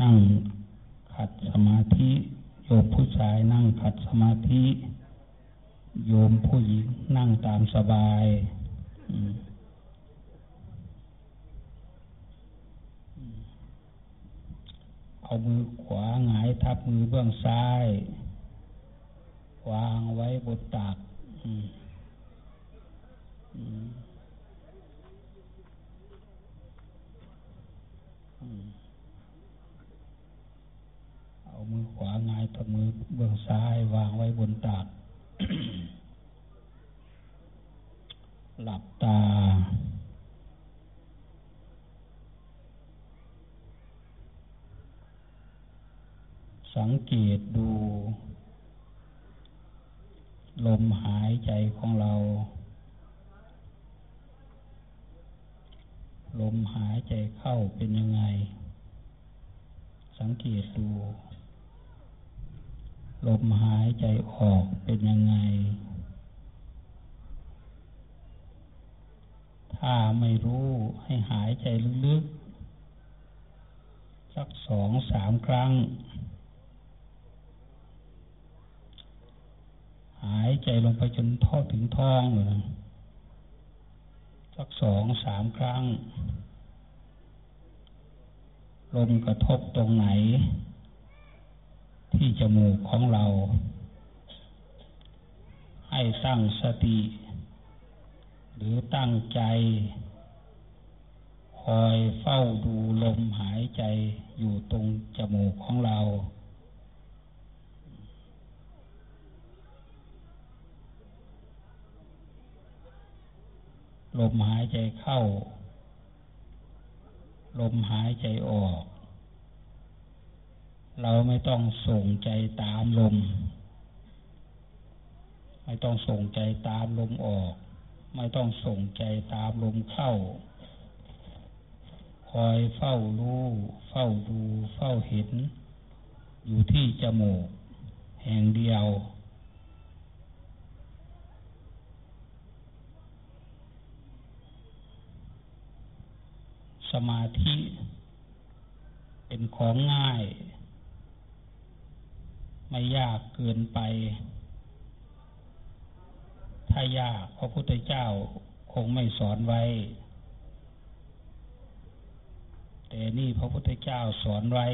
นั่งขัดสมาธิโยมผู้ชายนั่งขัดสมาธิ โยมผู้หญิงนั่งตามสบายเอามือขวาหงายทับมือเบื้องซ้าย วางไว้บนตัก เอามือขวางายทับมือเบื้องซ้ายวางไว้บนตักหลับตา สังเกตดู ลมหายใจของเรา ลมหายใจเข้าเป็นยังไง สังเกตดู ลมหายใจออกเป็นยังไง ถ้าไม่รู้ให้หายใจลึกๆ สักสองสามครั้ง หายใจลงไปจนท่อถึงท้องเลย สักสองสามครั้ง ลมกระทบตรงไหน ที่จมูกของเรา ให้ตั้งสติ หรือตั้งใจ คอยเฝ้าดูลมหายใจอยู่ตรงจมูกของเรา ลมหายใจเข้า ลมหายใจออก เราไม่ต้องส่งใจตามลม ไม่ต้องส่งใจตามลมออก ไม่ต้องส่งใจตามลมเข้า คอยเฝ้ารู้เฝ้าดู เฝ้าเห็น อยู่ที่จมูก แห่งเดียว สมาธิ เป็นของง่าย ไม่ยากเกินไป ถ้ายากพระพุทธเจ้าคงไม่สอนไว้ แต่นี่พระพุทธเจ้าสอนไว้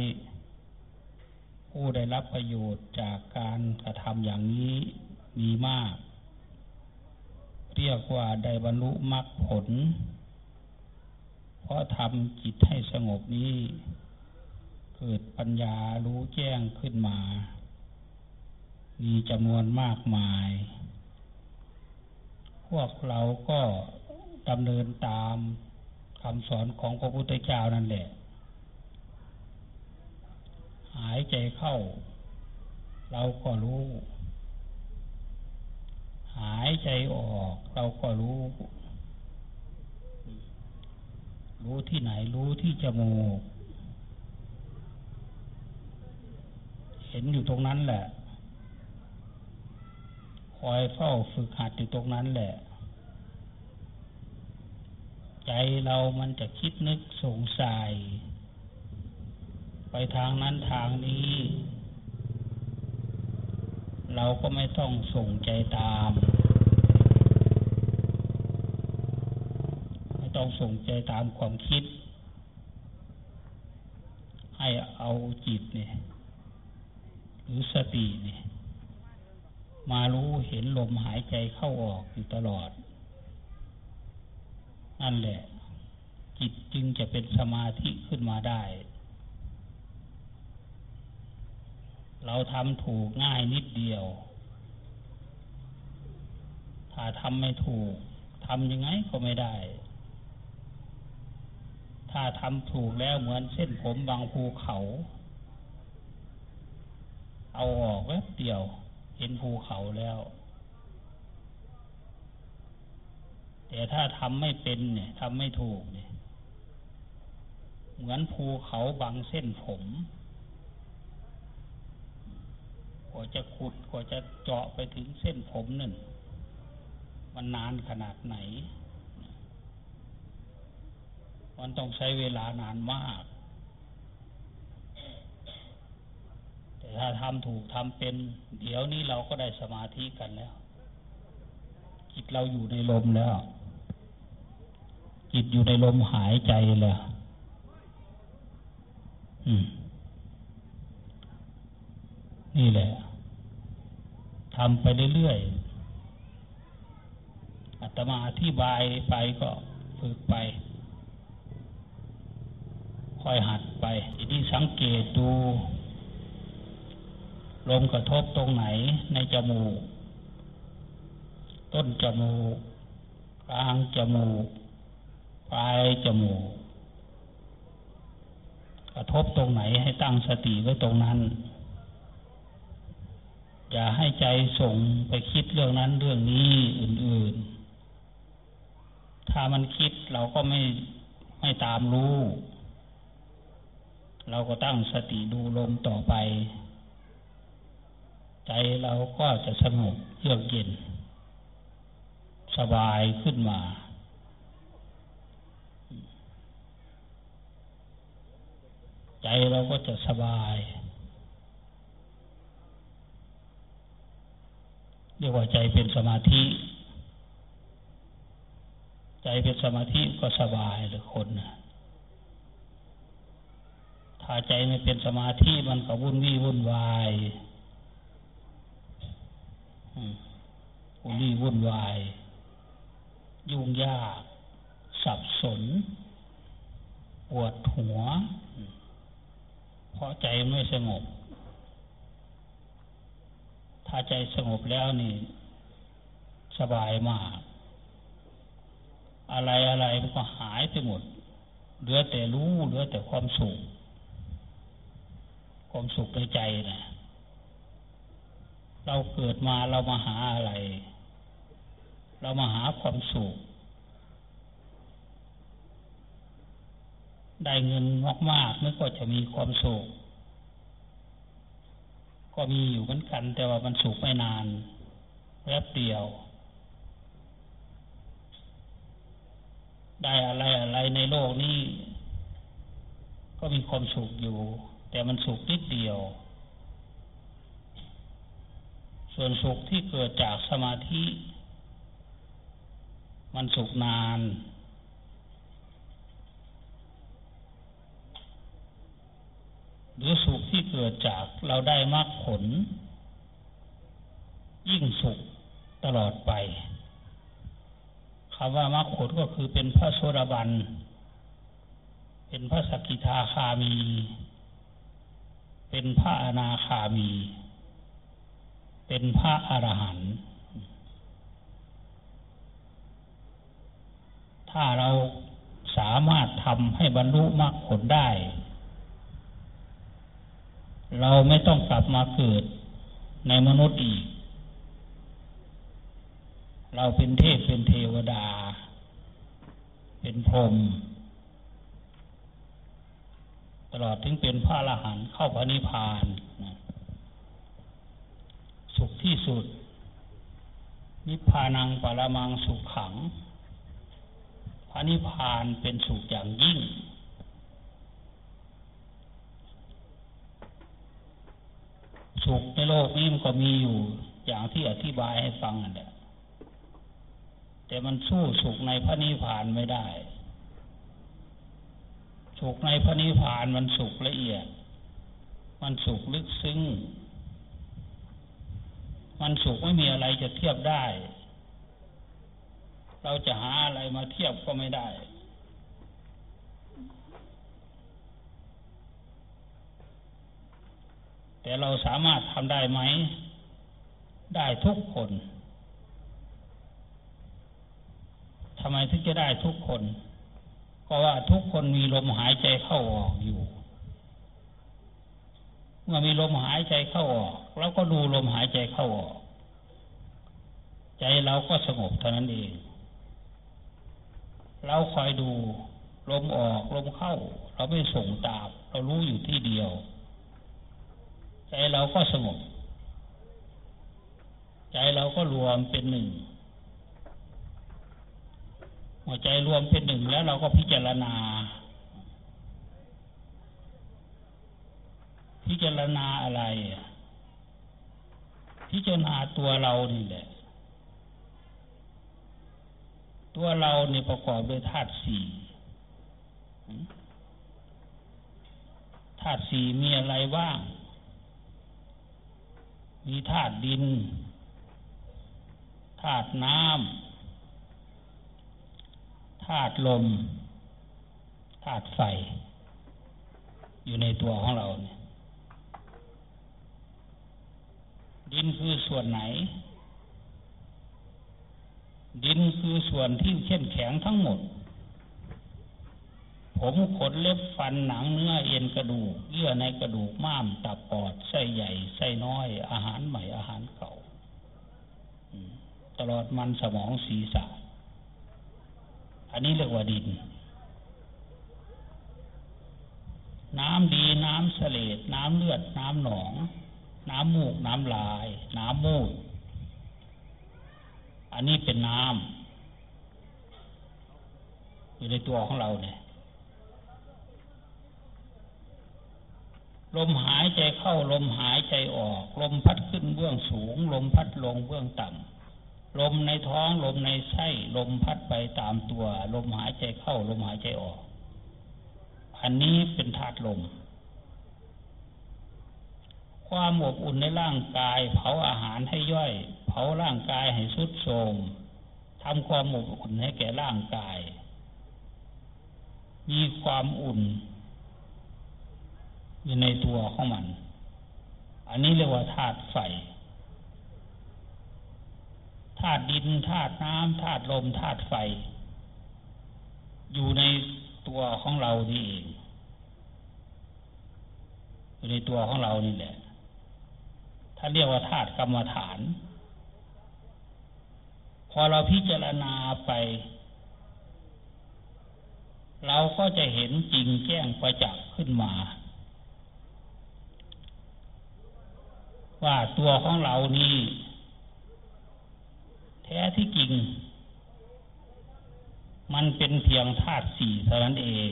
ผู้ได้รับประโยชน์จากการกระทำอย่างนี้มีมาก เรียกว่าได้บรรลุมรรคผล เพราะทำจิตให้สงบนี้ เกิดปัญญารู้แจ้งขึ้นมา มีจำนวนมากมาย พวกเราก็ดำเนินตามคำสอนของพระพุทธเจ้านั่นแหละ หายใจเข้า เราก็รู้ หายใจออก เราก็รู้ รู้ที่ไหนรู้ที่จมูก เห็นอยู่ตรงนั้นแหละ คอยเฝ้าฝึกหัดอยู่ตรงนั้นแหละ ใจเรามันจะคิดนึกสงสัยไปทางนั้นทางนี้ เราก็ไม่ต้องส่งใจตามต้ องส่งใจตามความคิด ให้เอาจิตเนี่ย หรือสติเนี่ย มารู้เห็นลมหายใจเข้าออกอยู่ตลอด นั่นแหละ จิตจึงจะเป็นสมาธิขึ้นมาได้ เราทำถูกง่ายนิดเดียว ถ้าทำไม่ถูกทำยังไงก็ไม่ได้ ถ้าทำถูกแล้วเหมือนเส้นผมบางภูเขา เอาออกแวบเดียว เห็นภูเขาแล้ว แต่ถ้าทำไม่เป็นเนี่ยทำไม่ถูกเนี่ย เหมือนภูเขาบางเส้นผมกว่าจะขุดกว่าจะเจาะไปถึงเส้นผมนั่นมันนานขนาดไหน มันต้องใช้เวลานานมาก แต่ถ้าทำถูกทำเป็น เดี๋ยวนี้เราก็ได้สมาธิกันแล้ว จิตเราอยู่ในลมแล้ว จิตอยู่ในลมหายใจแล้วนี่แหละทำไปเรื่อยๆอาตมาอธิบายไปก็ฝึกไป ค่อยหัดไปทีนี้สังเกตดู ลมกระทบตรงไหนในจมูก ต้นจมูก กลางจมูก ปลายจมูก กระทบตรงไหนให้ตั้งสติไว้ตรงนั้น อย่าให้ใจส่งไปคิดเรื่องนั้นเรื่องนี้อื่น ๆ ถ้ามันคิดเราก็ไม่ไม่ตามรู้ เราก็ตั้งสติดูลมต่อไป ใจเราก็จะสงบเยือกเย็น สบายขึ้นมา ใจเราก็จะสบายเรียกว่าใจเป็นสมาธิ ใจเป็นสมาธิก็สบายเลยคนนะ ถ้าใจไม่เป็นสมาธิมันก็วุ่นวี่วุ่นวายวุ่นวี่วุ่นวาย ยุ่งยาก สับสน ปวดหัว เพราะใจไม่สงบ ถ้าใจสงบแล้วนี่ สบายมาก อะไรอะไรมันก็หายไปหมด เหลือแต่รู้ เหลือแต่ความสุข ความสุขในใจนะเราเกิดมาเรามาหาอะไร เรามาหาความสุข ได้เงินมากๆไม่ก็จะมีความสุข ก็มีอยู่เหมือนกัน แต่ว่ามันสุกไม่นานแวบเดียว ได้อะไรอะไรในโลกนี้ ก็มีความสุขอยู่ แต่มันสุขนิดเดียว ส่วนสุขที่เกิดจากสมาธิ มันสุขนาน หรือสุขที่เกิดจากเราได้มรรคผล ยิ่งสุขตลอดไปคำว่ามรรคผลก็คือเป็นพระโสดาบัน เป็นพระสกิทาคามี เป็นพระอนาคามี เป็นพระอรหันต์ถ้าเราสามารถทำให้บรรลุมรรคผลได้ เราไม่ต้องกลับมาเกิดในมนุษย์อีก เราเป็นเทพเป็นเทวดา เป็นพรหม ตลอดถึงเป็นพระอรหันต์เข้าพระนิพพานสุขที่สุด นิพพานังปรมังสุขขัง พระนิพพานเป็นสุขอย่างยิ่ง สุขในโลกนี้มันก็มีอยู่อย่างที่อธิบายให้ฟังนั่นแหละแต่มันสู้สุขในพระนิพพานไม่ได้ สุขในพระนิพพานมันสุขละเอียด มันสุขลึกซึ้ง มันสุขไม่มีอะไรจะเทียบได้ เราจะหาอะไรมาเทียบก็ไม่ได้แต่เราสามารถทำได้ไหม ได้ทุกคน ทำไมถึงจะได้ทุกคน ก็ว่าทุกคนมีลมหายใจเข้าออกอยู่ เมื่อมีลมหายใจเข้าออกเราก็ดูลมหายใจเข้าออก ใจเราก็สงบเท่านั้นเอง เราคอยดูลมออกลมเข้า เราไม่ส่งตามเรารู้อยู่ที่เดียว ใจเราก็สงบ ใจเราก็รวมเป็นหนึ่ง หัวใจรวมเป็นหนึ่งแล้วเราก็พิจารณา พิจารณาอะไร พิจารณาตัวเรานี่แหละ ตัวเรานี่ประกอบด้วยธาตุสี่ธาตุสี่มีอะไรบ้าง มีธาตุดิน ธาตุน้ำ ธาตุลมธาตุไฟ อยู่ในตัวของเราเนี่ยดินคือส่วนไหน ดินคือส่วนที่เข้มแข็งทั้งหมด ผมขนเล็บฟันหนังเนื้อเอ็นกระดูก เยื่อในกระดูกม้ามตับปอดไส้ใหญ่ไส้น้อย อาหารใหม่อาหารเก่า ตลอดมันสมองศีรษะ อันนี้เรียกว่าดิน น้ำดีน้ำเสลดน้ำเลือด น้ำหนอง น้ำมูก น้ำลาย น้ำมูดอันนี้เป็นน้ำอยู่ในตัวของเราเนี่ยลมหายใจเข้าลมหายใจออก ลมพัดขึ้นเบื้องสูง ลมพัดลงเบื้องต่ำ ลมในท้องลมในไส้ลมพัดไปตามตัว ลมหายใจเข้า ลมหายใจออก อันนี้เป็นธาตุลม ความอบอุ่นในร่างกาย เผาอาหารให้ย่อย เผาร่างกายให้สุดโทมทำความอบอุ่นให้แก่ร่างกาย มีความอุ่นอยู่ในตัวของมัน อันนี้เรียกว่าธาตุไฟ ธาตุดินธาตุน้ำธาตุลมธาตุไฟ อยู่ในตัวของเรานี่เองอยู่ในตัวของเรานี่แหละถ้าเรียกว่าธาตุกรรมฐาน พอเราพิจารณาไป เราก็จะเห็นจริงแจ้งประจักษ์ขึ้นมา ว่าตัวของเรานี่ แท้ที่จริง มันเป็นเพียงธาตุสี่เท่านั้นเอง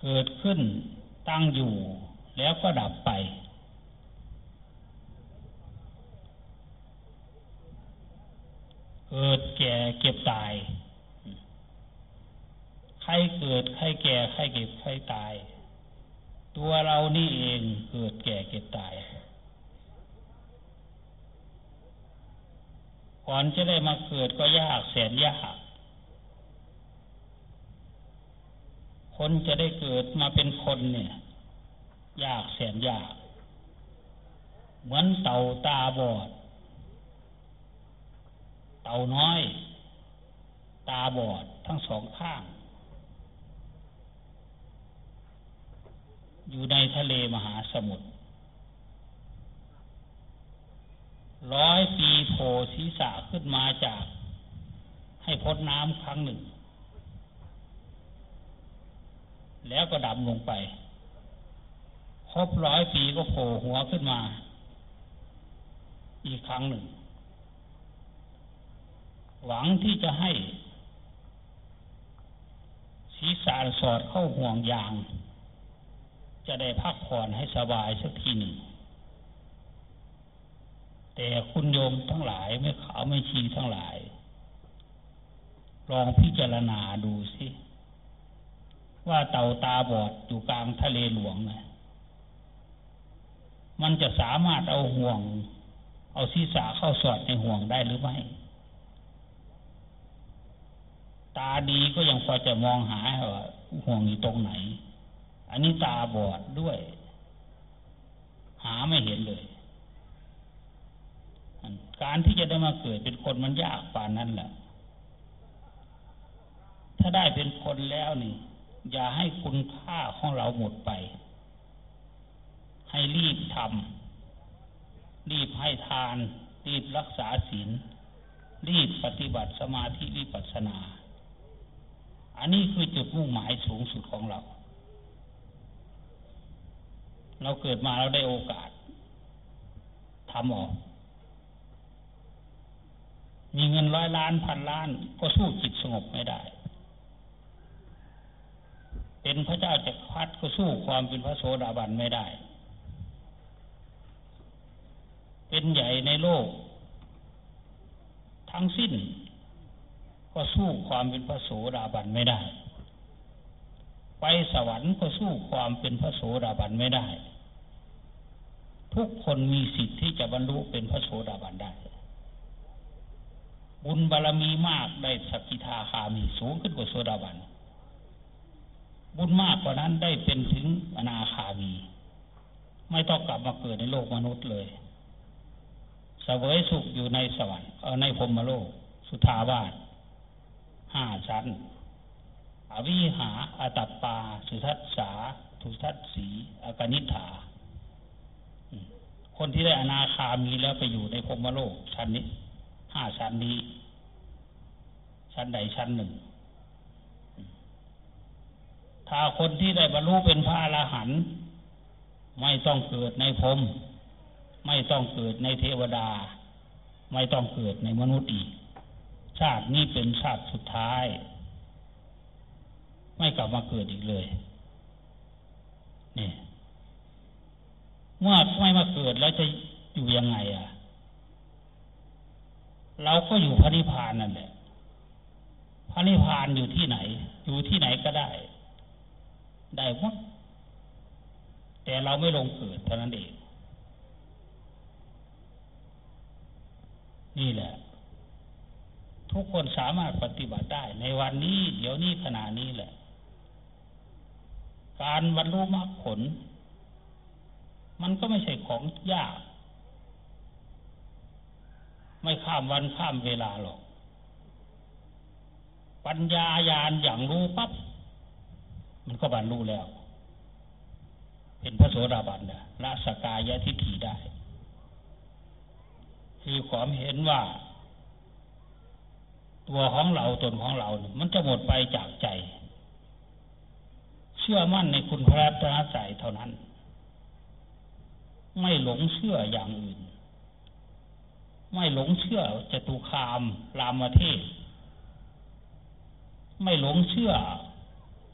เกิดขึ้นตั้งอยู่แล้วก็ดับไป เกิดแก่เก็บตาย ใครเกิด ใครแก่ ใครเก็บ ใครตาย ตัวเรานี่เองเกิดแก่เก็บตาย ก่อนจะได้มาเกิดก็ยากแสนยากคนจะได้เกิดมาเป็นคนเนี่ย ยากแสนยาก เหมือนเต่าตาบอด เต่าน้อย ตาบอดทั้งสองข้าง อยู่ในทะเลมหาสมุทร ร้อยปีโผล่ศีรษะขึ้นมาจาก ให้พ้นน้ำครั้งหนึ่ง แล้วก็ดำลงไป ครบร้อยปีก็โผล่หัวขึ้นมา อีกครั้งหนึ่ง หวังที่จะให้ศีรษะสอดเข้าห่วงยาง จะได้พักผ่อนให้สบายสักทีหนึ่ง แต่คุณโยมทั้งหลายไม่ขาวไม่ชีทั้งหลาย ลองพิจารณาดูสิว่าเต่าตาบอดอยู่กลางทะเลหลวงไงมันจะสามารถเอาห่วง เอาศีรษะเข้าสอดในห่วงได้หรือไม่ ตาดีก็ยังพอจะมองหาว่าห่วงอยู่ตรงไหน อันนี้ตาบอดด้วย หาไม่เห็นเลย การที่จะได้มาเกิดเป็นคนมันยากป่านนั้นแหละถ้าได้เป็นคนแล้วนี่ อย่าให้คุณค่าของเราหมดไป ให้รีบทำรีบให้ทาน รีบรักษาศีล รีบปฏิบัติสมาธิวิปัสสนา อันนี้คือจุดมุ่งหมายสูงสุดของเรา เราเกิดมาเราได้โอกาสทำออก มีเงินร้อยล้านพันล้าน ก็สู้จิตสงบไม่ได้ เป็นพระเจ้าจักรพรรดิก็สู้ความเป็นพระโสดาบันไม่ได้ เป็นใหญ่ในโลก ทั้งสิ้น ก็สู้ความเป็นพระโสดาบันไม่ได้ ไปสวรรค์ก็สู้ความเป็นพระโสดาบันไม่ได้ ทุกคนมีสิทธิ์ที่จะบรรลุเป็นพระโสดาบันได้ บุญบารรมีมากได้สกิทาคามีสูงขึ้นกว่าโสดาบัน บุญมากกว่านั้นได้เป็นถึงอนาคามี ไม่ต้องกลับมาเกิดในโลกมนุษย์เลยสวยสุขอยู่ในสวรรค์เอในพรมโลก สุทาวาสห้าชั้น อวิหาอาตัปปา สุทัศสาทุทัศสีอากนิฐาคนที่ได้อนาคามีแล้วไปอยู่ในพรมโลกชั้นนี้ ห้าชั้นนี้ ชั้นใดชั้นหนึ่ง ถ้าคนที่ได้บรรลุเป็นพระอรหันต์ไม่ต้องเกิดในพรมไม่ต้องเกิดในเทวดา ไม่ต้องเกิดในมนุษย์อีก ชาตินี้เป็นชาติสุดท้าย ไม่กลับมาเกิดอีกเลยนี่เมื่อไม่มาเกิดแล้วจะอยู่ยังไง อะ เราก็อยู่พระนิพพานนั่นแหละพระนิพพานอยู่ที่ไหน อยู่ที่ไหนก็ได้ ได้หมดแต่เราไม่ลงเกิดเท่านั้นเอง นี่แหละ ทุกคนสามารถปฏิบัติได้ ในวันนี้ เดี๋ยวนี้ขณะนี้แหละ การบรรลุมรรคผล มันก็ไม่ใช่ของยาก ไม่ข้ามวันข้ามเวลาหรอก ปัญญาญาณอย่างรู้ปั๊บมันก็บรรลุแล้ว เป็นพระโสดาบันนะละสกายะทิฏฐิได้คือความเห็นว่า ตัวของเราตนของเรา มันจะหมดไปจากใจ เชื่อมั่นในคุณพระรัตนตรัยเท่านั้น ไม่หลงเชื่ออย่างอื่น ไม่หลงเชื่อจตุคามรามเทศไม่หลงเชื่อ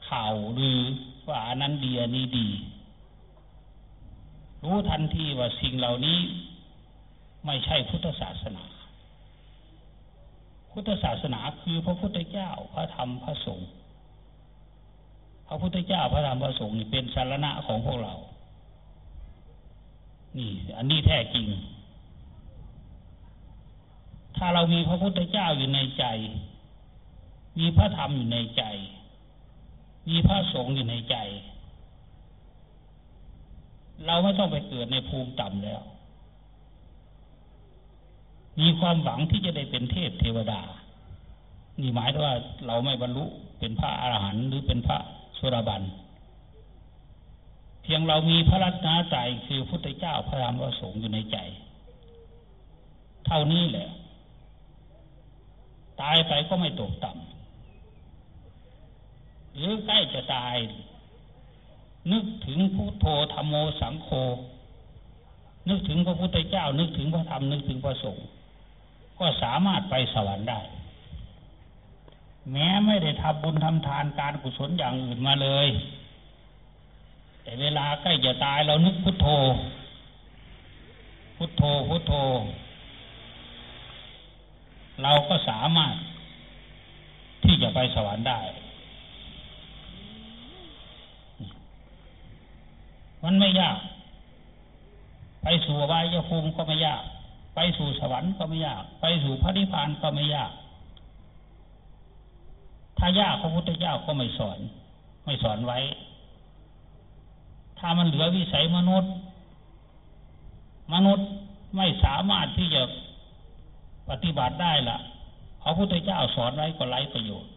ข่าวหรือว่าอันนั้นดีอันนี้ดี รู้ทันทีว่าสิ่งเหล่านี้ไม่ใช่พุทธศาสนา พุทธศาสนาคือพระพุทธเจ้าพระธรรมพระสงฆ์พระพุทธเจ้าพระธรรมพระสงฆ์นี่เป็นสารณะของพวกเรา นี่ อันนี้แท้จริง ถ้าเรามีพระพุทธเจ้าอยู่ในใจ มีพระธรรมอยู่ในใจ มีพระสงฆ์อยู่ในใจ เราไม่ต้องไปเกิดในภูมิต่ำแล้ว มีความหวังที่จะได้เป็นเทพเทวดา นี่หมายถึงว่าเราไม่บรรลุเป็นพระอรหันต์หรือเป็นพระสุรบัน เพียงเรามีพระรัตนตรัยคือพุทธเจ้าพระธรรมพระสงฆ์อยู่ในใจ เท่านี้แหละ ตายไปก็ไม่ตกต่ำหรือใกล้จะตาย นึกถึงพุทโธธรรมโมสังโฆนึกถึงพระพุทธเจ้า นึกถึงพระธรรมนึกถึงพระสงฆ์ก็สามารถไปสวรรค์ได้ แม้ไม่ได้ทำบุญทำทานการกุศลอย่างอื่นมาเลย แต่เวลาใกล้จะตายเรานึกพุทโธ พุทโธพุทโธ เราก็สามารถที่จะไปสวรรค์ได้มันไม่ยาก ไปสู่วายภูมิก็ไม่ยาก ไปสู่สวรรค์ก็ไม่ยาก ไปสู่พระนิพพานก็ไม่ยาก ถ้ายากพระพุทธเจ้าก็ไม่สอน ไม่สอนไว้ ถ้ามันเหลือวิสัยมนุษย์ มนุษย์ไม่สามารถที่จะ ปฏิบัติได้ละ่ะพระพุทธเจ้าสอนไว้ก็ไร้ประโยชน์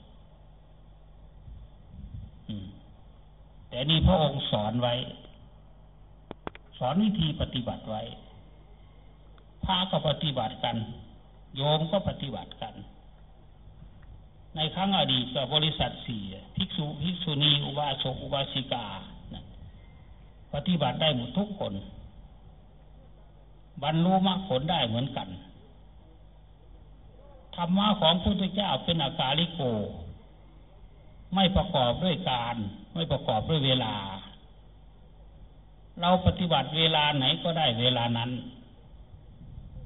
แต่นี่พระองค์สอนไว้ สอนวิธีปฏิบัติไว้พระก็ปฏิบัติกัน โยมก็ปฏิบัติกัน ในครั้งอดีตกับบริษัทสี่ภิกษุภิกษุณีอุบาสกอุบาสิกาปฏิบัติได้หมดทุกคน บรรลุมรรคผลได้เหมือนกัน ธรรมะของพระพุทธเจ้าเป็นอากาลิโก ไม่ประกอบด้วยการ ไม่ประกอบด้วยเวลา เราปฏิบัติเวลาไหนก็ได้เวลานั้น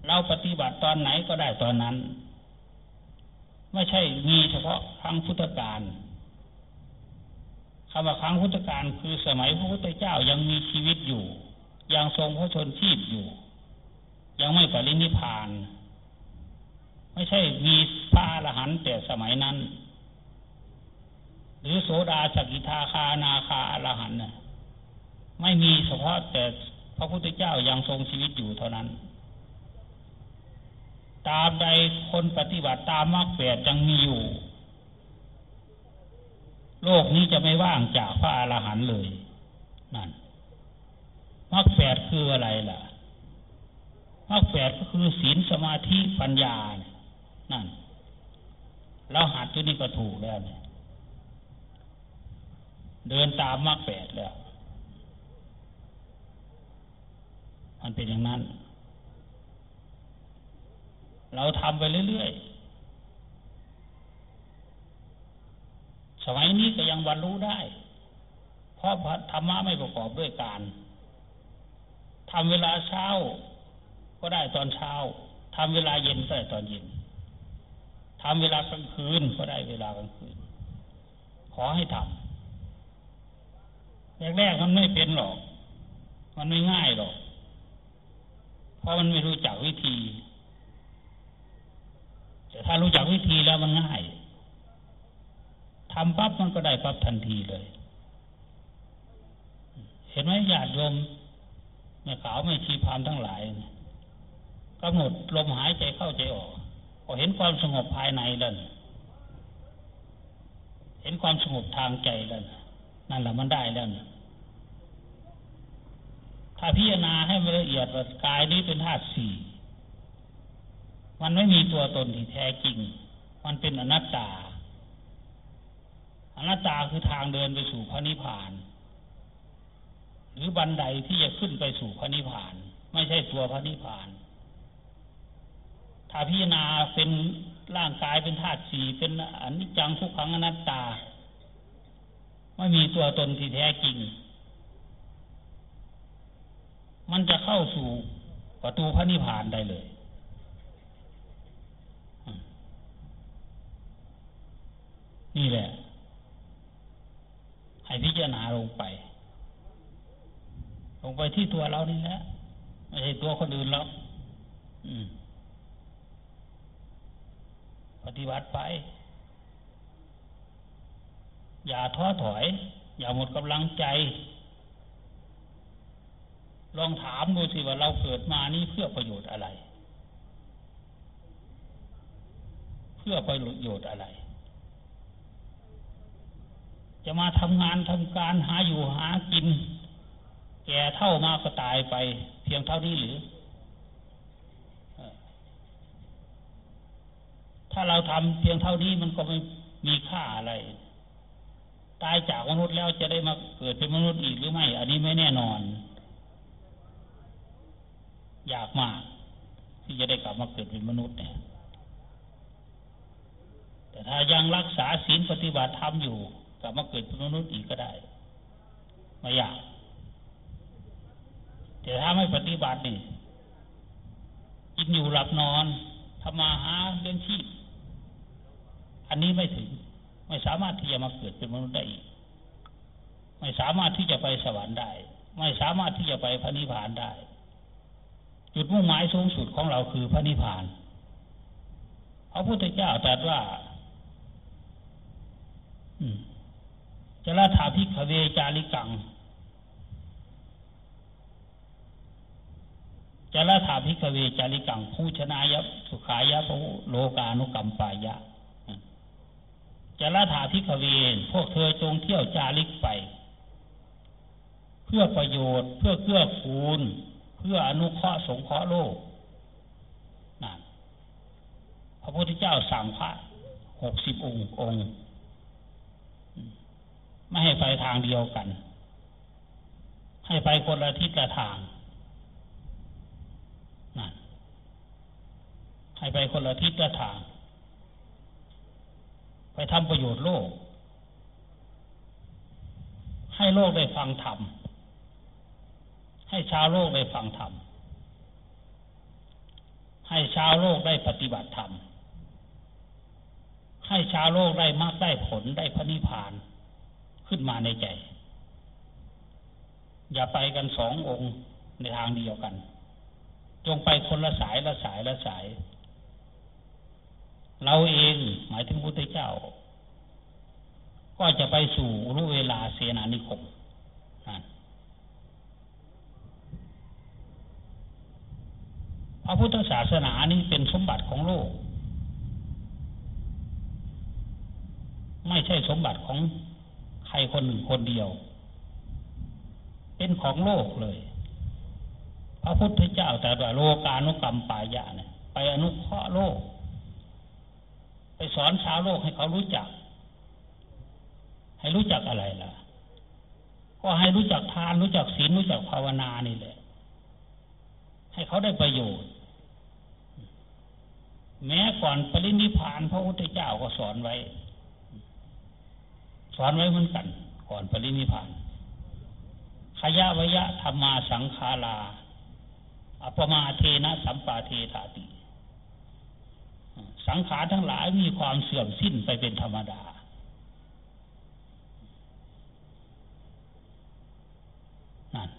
เราปฏิบัติตอนไหนก็ได้ตอนนั้น ไม่ใช่มีเฉพาะครั้งพุทธกาลคำว่าครั้งพุทธกาลคือสมัยพระพุทธเจ้ายังมีชีวิตอยู่ ยังทรงพระชนชีพอยู่ ยังไม่ปรินิพาน ไม่ใช่มีพระอรหันต์แต่สมัยนั้น หรือโสดาสกิทาคานาคาอรหันต์น่ะไม่มีเฉพาะแต่พระพุทธเจ้ายังทรงชีวิตอยู่เท่านั้น ตามใดคนปฏิบัติตามมรรคแปดยังมีอยู่ โลกนี้จะไม่ว่างจากพระอรหันต์เลย นั่นมรรคแปดคืออะไรล่ะมรรคแปดก็คือศีลสมาธิปัญญาเนี่ย นั่นเราหัดที่นี่ก็ถูกแล้วเนี่ยเดินตามมรรคแปดแล้ว มันเป็นอย่างนั้น เราทำไปเรื่อยๆ สมัยนี้ก็ยังบรรลุได้ เพราะธรรมะไม่ประกอบด้วยการทำเวลาเช้า ก็ได้ตอนเช้าทำเวลาเย็นก็ได้ตอนเย็น ทำเวลากลางคืนก็ได้เวลากลางคืน ขอให้ทำแรกๆมันไม่เป็นหรอก มันไม่ง่ายหรอก เพราะมันไม่รู้จักวิธี แต่ถ้ารู้จักวิธีแล้วมันง่ายทำปั๊บมันก็ได้ปั๊บทันทีเลย เห็นไหมญาติโยมแม่ขาวไม่ชีพามทั้งหลายกำหนดลมหายใจเข้าใจออก พอเห็นความสงบภายในแล้วเห็นความสงบทางใจแล้วนั่นแหละมันได้แล้วถ้าพิจารณาให้ละเอียดว่ากายนี้เป็นธาตุสี่มันไม่มีตัวตนที่แท้จริง มันเป็นอนัตตา อนัตตาคือทางเดินไปสู่พระนิพพาน หรือบันไดที่จะขึ้นไปสู่พระนิพพาน ไม่ใช่ตัวพระนิพพาน ถ้าพิจารณาเป็นร่างกายเป็นธาตุสี่เป็นอนิจจังทุกขังอนัตตา ไม่มีตัวตนที่แท้จริง มันจะเข้าสู่ประตูพระนิพพานได้เลย นี่แหละ ให้พิจารณาลงไป ลงไปที่ตัวเรานี่แหละไม่ใช่ตัวคนอื่นหรอกอืม ปฏิบัติไป อย่าท้อถอย อย่าหมดกำลังใจ ลองถามดูสิว่าเราเกิดมานี้เพื่อประโยชน์อะไร เพื่อประโยชน์อะไร จะมาทำงานทำการหาอยู่หากิน แก่เท่ามาก็ตายไป เพียงเท่านี้หรือ ถ้าเราทำเพียงเท่านี้มันก็ไม่มีค่าอะไร ตายจากมนุษย์แล้วจะได้มาเกิดเป็นมนุษย์อีกหรือไม่ อันนี้ไม่แน่นอนอยากมาก ที่จะได้กลับมาเกิดเป็นมนุษย์เนี่ย แต่ถ้ายังรักษาศีลปฏิบัติธรรมอยู่กลับมาเกิดเป็นมนุษย์อีกก็ได้ไม่อยากแต่ถ้าไม่ปฏิบัตินี่กินอยู่หลับนอนทำมาหาเลี้ยงชีพ อันนี้ไม่ถึง ไม่สามารถที่จะมาเกิดเป็นมนุษย์ได้อีก ไม่สามารถที่จะไปสวรรค์ได้ ไม่สามารถที่จะไปพระนิพพานได้ จุดมุ่งหมายสูงสุดของเราคือพระนิพพานพระพุทธเจ้าตรัสว่าจะระถะ ภิกขะเวจาริกังจะระถะ ภิกขะเวจาริกัง พะหุชะนะสุขายะโลกานุกัมปายะ จะระถะ ภิกขะเวพวกเธอจงเที่ยวจาริกไป เพื่อประโยชน์ เพื่อเกื้อกูล เพื่ออนุเคราะห์สงเคราะห์โลกนั่นพระพุทธเจ้าสั่งพระหกสิบองค์องค์ ไม่ให้ไปทางเดียวกัน ให้ไปคนละทิศละทางนั่นให้ไปคนละทิศละทาง ไปทำประโยชน์โลก ให้โลกได้ฟังธรรมให้ชาวโลกได้ฟังธรรมให้ชาวโลกได้ปฏิบัติธรรมให้ชาวโลกได้มากได้ผลได้พระนิพพานขึ้นมาในใจ อย่าไปกันสององค์ในทางเดียวกัน จงไปคนละสายละสายละสาย เราเองหมายถึงพุทธเจ้า ก็จะไปสู่รู้เวลาเสนานิคมพระพุทธศาสนานี้เป็นสมบัติของโลก ไม่ใช่สมบัติของใครคนหนึ่งคนเดียว เป็นของโลกเลย พระพุทธเจ้าแต่ว่าโลกานุกรรมปายะเนี่ยไปอนุเคราะห์โลก สอนชาวโลกให้เขารู้จัก ให้รู้จักอะไรล่ะ ก็ให้รู้จักทานรู้จักศีลรู้จักภาวนานี่แหละ ให้เขาได้ประโยชน์ แม้ก่อนปรินิพานพระพุทธเจ้าก็สอนไว้ สอนไว้เหมือนกัน ก่อนปรินิพานขยะวยะธรรมาสังขาราอปมาเทนะสัมปาเทธาติ สังขารทั้งหลายมีความเสื่อมสิ้นไปเป็นธรรมดา นั่น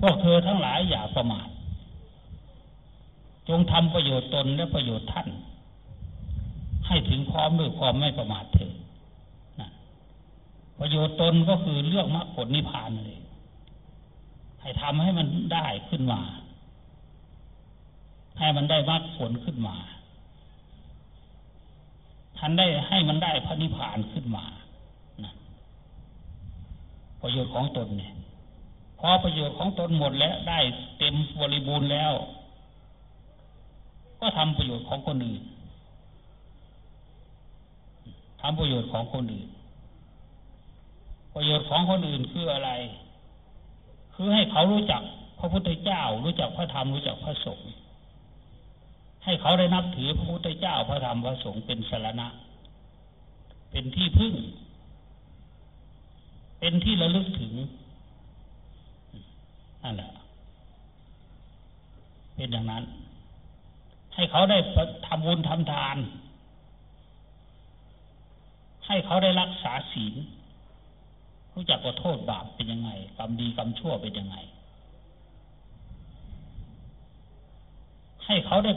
พวกเธอทั้งหลายอย่าประมาท จงทำประโยชน์ตนและประโยชน์ท่าน ให้ถึงพร้อมด้วยความไม่ประมาทเถิดประโยชน์ตนก็คือเรื่องมรรคผลนิพพานเลย ให้ทำให้มันได้ขึ้นมา ให้มันได้มรรคผลขึ้นมาท่านได้ให้มันได้พระนิพพานขึ้นมานะประโยชน์ของตนเนี่ยพอประโยชน์ของตนหมดแล้วได้เต็มบริบูรณ์แล้ว ก็ทำประโยชน์ของคนอื่นทำประโยชน์ของคนอื่น ประโยชน์ของคนอื่นคืออะไร คือให้เขารู้จักพระพุทธเจ้า รู้จักพระธรรม รู้จักพระสงฆ์ ให้เขาได้นับถือพระพุทธเจ้าพระธรรมพระสงฆ์เป็นสารณะ เป็นที่พึ่ง เป็นที่ระลึกถึงนั่นแหละเป็นอย่างนั้น ให้เขาได้ทำบุญทำทาน ให้เขาได้รักษาศีลรู้จักว่าโทษบาปเป็นยังไงกรรมดีกรรมชั่วเป็นยังไง ให้เขาได้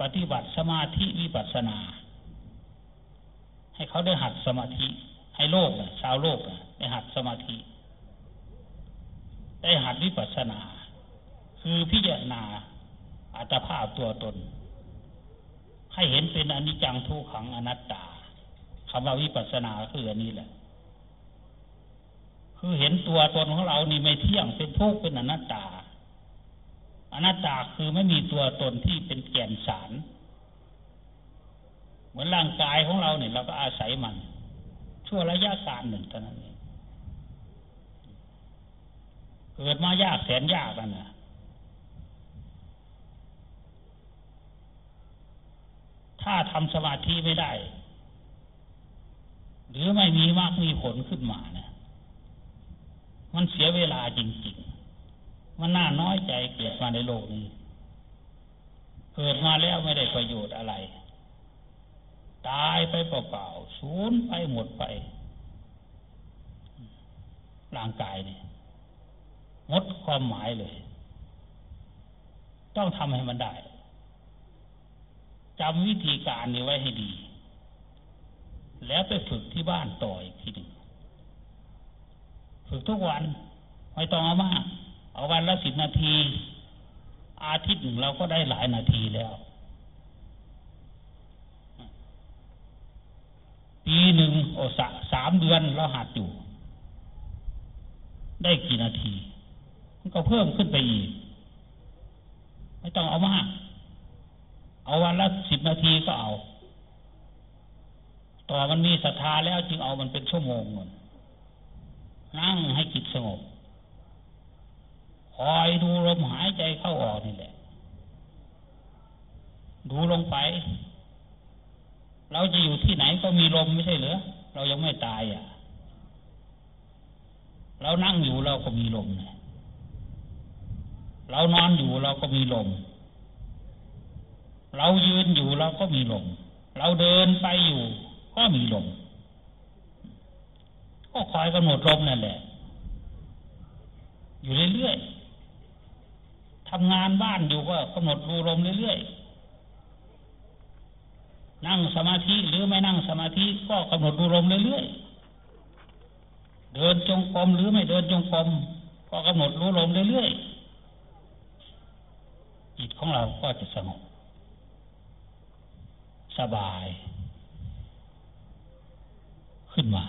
ปฏิบัติสมาธิวิปัสสนา ให้เขาได้หัดสมาธิ ให้โลกนะชาวโลกนะได้หัดสมาธิ ได้หัดวิปัสสนา คือพิจารณาอัตภาพตัวตน ให้เห็นเป็นอนิจจังทุกขังอนัตตาคำว่าวิปัสสนาคืออันนี้แหละ คือเห็นตัวตนของเรานี่ไม่เที่ยงเป็นทุกข์เป็นอนัตตา อนัตตาคือไม่มีตัวตนที่เป็นแก่นสาร เหมือนร่างกายของเราเนี่ยเราก็อาศัยมัน ชั่วระยะการหนึ่งเท่านั้นเองเกิดมายากแสนยากกันนะถ้าทำสมาธิไม่ได้ หรือไม่มีมากมีผลขึ้นมานะมันเสียเวลาจริง ๆ มันน่าน้อยใจเกิดมาในโลกนี้เกิดมาแล้วไม่ได้ประโยชน์อะไร ตายไปเปล่าๆสูญไปหมดไป ร่างกายนี่หมดความหมายเลย ต้องทำให้มันได้จำวิธีการนี้ไว้ให้ดี แล้วไปฝึกที่บ้านต่ออีกทีหนึ่งฝึกทุกวัน ไม่ต้องเอามาก เอาวันละสิบนาที อาทิตย์หนึ่งเราก็ได้หลายนาทีแล้ว ปีหนึ่งโอสสามเดือนเราหัดอยู่ ได้กี่นาที มันก็เพิ่มขึ้นไปอีก ไม่ต้องเอามาก เอาวันละสิบนาทีก็เอา ต่อมันมีศรัทธาแล้วจึงเอามันเป็นชั่วโมงนั่งให้จิตสงบ คอยดูลมหายใจเข้าออกนี่แหละ ดูลงไป เราจะอยู่ที่ไหนก็มีลมไม่ใช่เหรอเรายังไม่ตายอะ เรานั่งอยู่เราก็มีลมเนี่ยเรานอนอยู่เราก็มีลม เรายืนอยู่เราก็มีลม เราเดินไปอยู่ก็มีลม ก็คอยกำหนดลมนั่นแหละ อยู่เรื่อยๆ ทำงานบ้านอยู่ก็กำหนดรูลมเรื่อยๆ นั่งสมาธิหรือไม่นั่งสมาธิก็กำหนดดูลมเรื่อยๆ เดินจงกรมหรือไม่เดินจงกรมก็กำหนดรู้ลมเรื่อยๆ จิตของเราก็จะสงบสบาย ขึ้นมา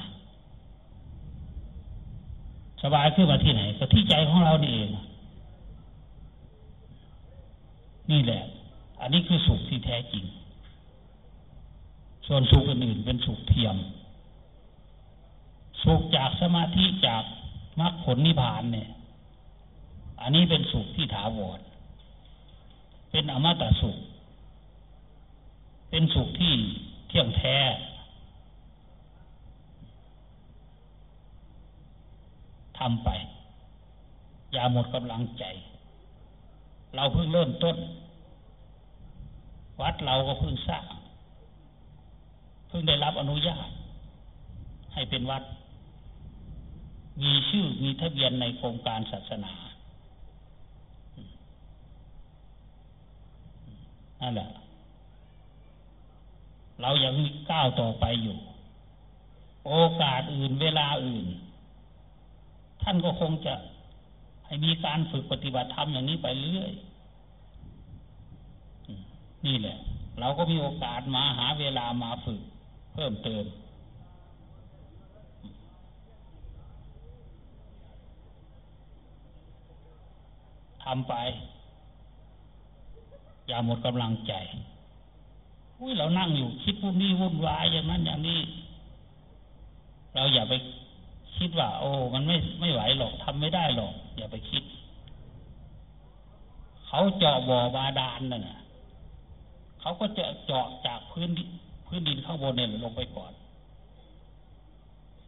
สบายขึ้นมาที่ไหนก็ที่ใจของเรานี่เอง นี่แหละ อันนี้คือสุขที่แท้จริง ส่วนสุขอื่นๆเป็นสุขเทียม สุขจากสมาธิจากมรรคผลนิพพานเนี่ย อันนี้เป็นสุขที่ถาวร เป็นอมตะสุข เป็นสุขที่เที่ยงแท้ทำไป อย่าหมดกำลังใจ เราเพิ่งเริ่มต้น วัดเราก็เพิ่งสร้างเพิ่งได้รับอนุญาต ให้เป็นวัด มีชื่อมีทะเบียนในโครงการศาสนานั่นแหละเรายังมีก้าวต่อไปอยู่ โอกาสอื่นเวลาอื่น ท่านก็คงจะให้มีการฝึกปฏิบัติธรรมอย่างนี้ไปเรื่อย นี่แหละ เราก็มีโอกาสมาหาเวลามาฝึก เพิ่มเติม ทำไป อย่าหมดกำลังใจ อุ้ยเรานั่งอยู่คิดวุ่นนี่วุ่นวายอย่างนั้นอย่างนี้ เราอย่าไปคิดว่า โอ้ มันไม่ไม่ไหวหรอกทำไม่ได้หรอก อย่าไปคิด เขาเจาะบ่อบาดาลนั่นนะ เขาก็จะเจาะจากพื้นพื้นดินข้างบนเนี่ยลงไปก่อน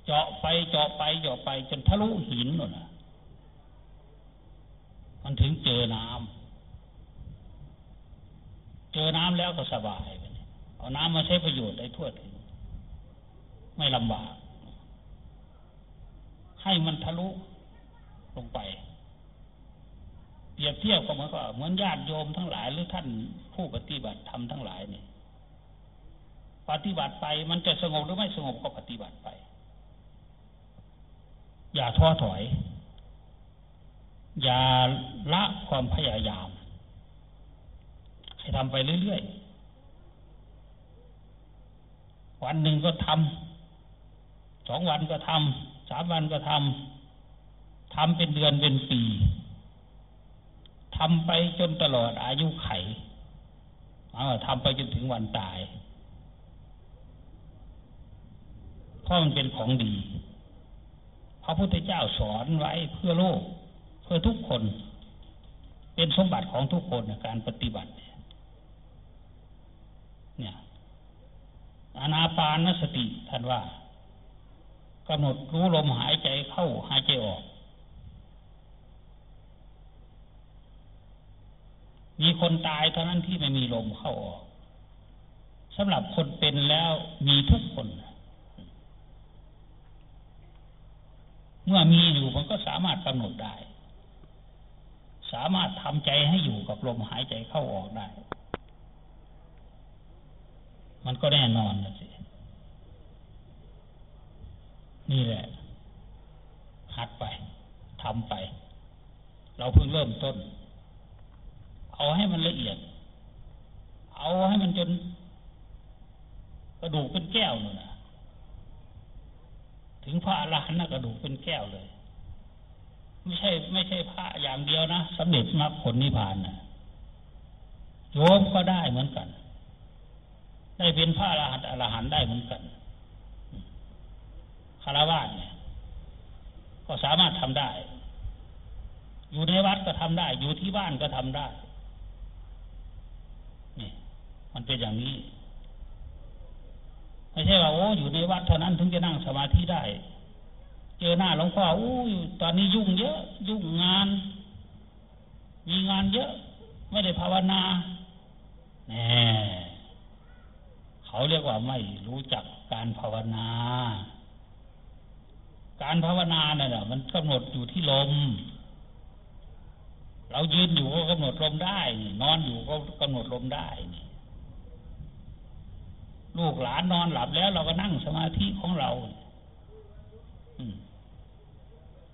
เจาะไปเจาะไปเจาะไปจนทะลุหินน่ะมันถึงเจอน้ำเจอน้ำแล้วก็สบายไปเอาน้ำมาใช้ประโยชน์ได้ทั่วถึง ไม่ลำบาก ให้มันทะลุลงไป เปรียบเทียบก็เหมือนกับเหมือนญาติโยมทั้งหลายหรือท่านผู้ปฏิบัติธรรมทั้งหลายเนี่ยปฏิบัติไปมันจะสงบหรือไม่สงบก็ปฏิบัติไป อย่าท้อถอย อย่าละความพยายาม ให้ทำไปเรื่อยๆ วันหนึ่งก็ทำสองวันก็ทำสามวันก็ทำทำเป็นเดือนเป็นปี ทำไปจนตลอดอายุไขเอาทำไปจนถึงวันตายเพราะมันเป็นของดี พระพุทธเจ้าสอนไว้เพื่อโลก เพื่อทุกคน เป็นสมบัติของทุกคนการปฏิบัติ เนี่ยอานาปานสติท่านว่ากำหนดรู้ลมหายใจเข้าหายใจออก มีคนตายเท่านั้นที่ไม่มีลมเข้าออกสำหรับคนเป็นแล้วมีทุกคน เมื่อมีอยู่มันก็สามารถกำหนดได้ สามารถทำใจให้อยู่กับลมหายใจเข้าออกได้ มันก็แน่นอนนะสิ นี่แหละหัดไปทำไป เราเพิ่งเริ่มต้น เอาให้มันละเอียด เอาให้มันจน กระดูกเป็นแก้วเลยนะถึงพระอรหันต์กระดูกเป็นแก้วเลย ไม่ใช่ ไม่ใช่พระอย่างเดียวนะสำเร็จมรรคผลนิพพานนะโยมก็ได้เหมือนกัน ได้เป็นพระอรหันต์อรหันต์ได้เหมือนกันคารวะเนี่ย ก็สามารถทำได้ อยู่ในวัดก็ทำได้ อยู่ที่บ้านก็ทำได้ มันเป็นอย่างนี้ ไม่ใช่ว่าโอ้อยู่ในวัดเท่านั้นถึงจะนั่งสมาธิได้ เจอหน้าหลวงพ่ออู้ตอนนี้ยุ่งเยอะ ยุ่งงาน มีงานเยอะ ไม่ได้ภาวนาแน่เขาเรียกว่าไม่รู้จักการภาวนา การภาวนาเนี่ยมันกำหนดอยู่ที่ลม เรายืนอยู่ก็กำหนดลมได้ นอนอยู่ก็กำหนดลมได้นี่ ลูกหลานนอนหลับแล้วเราก็นั่งสมาธิของเรา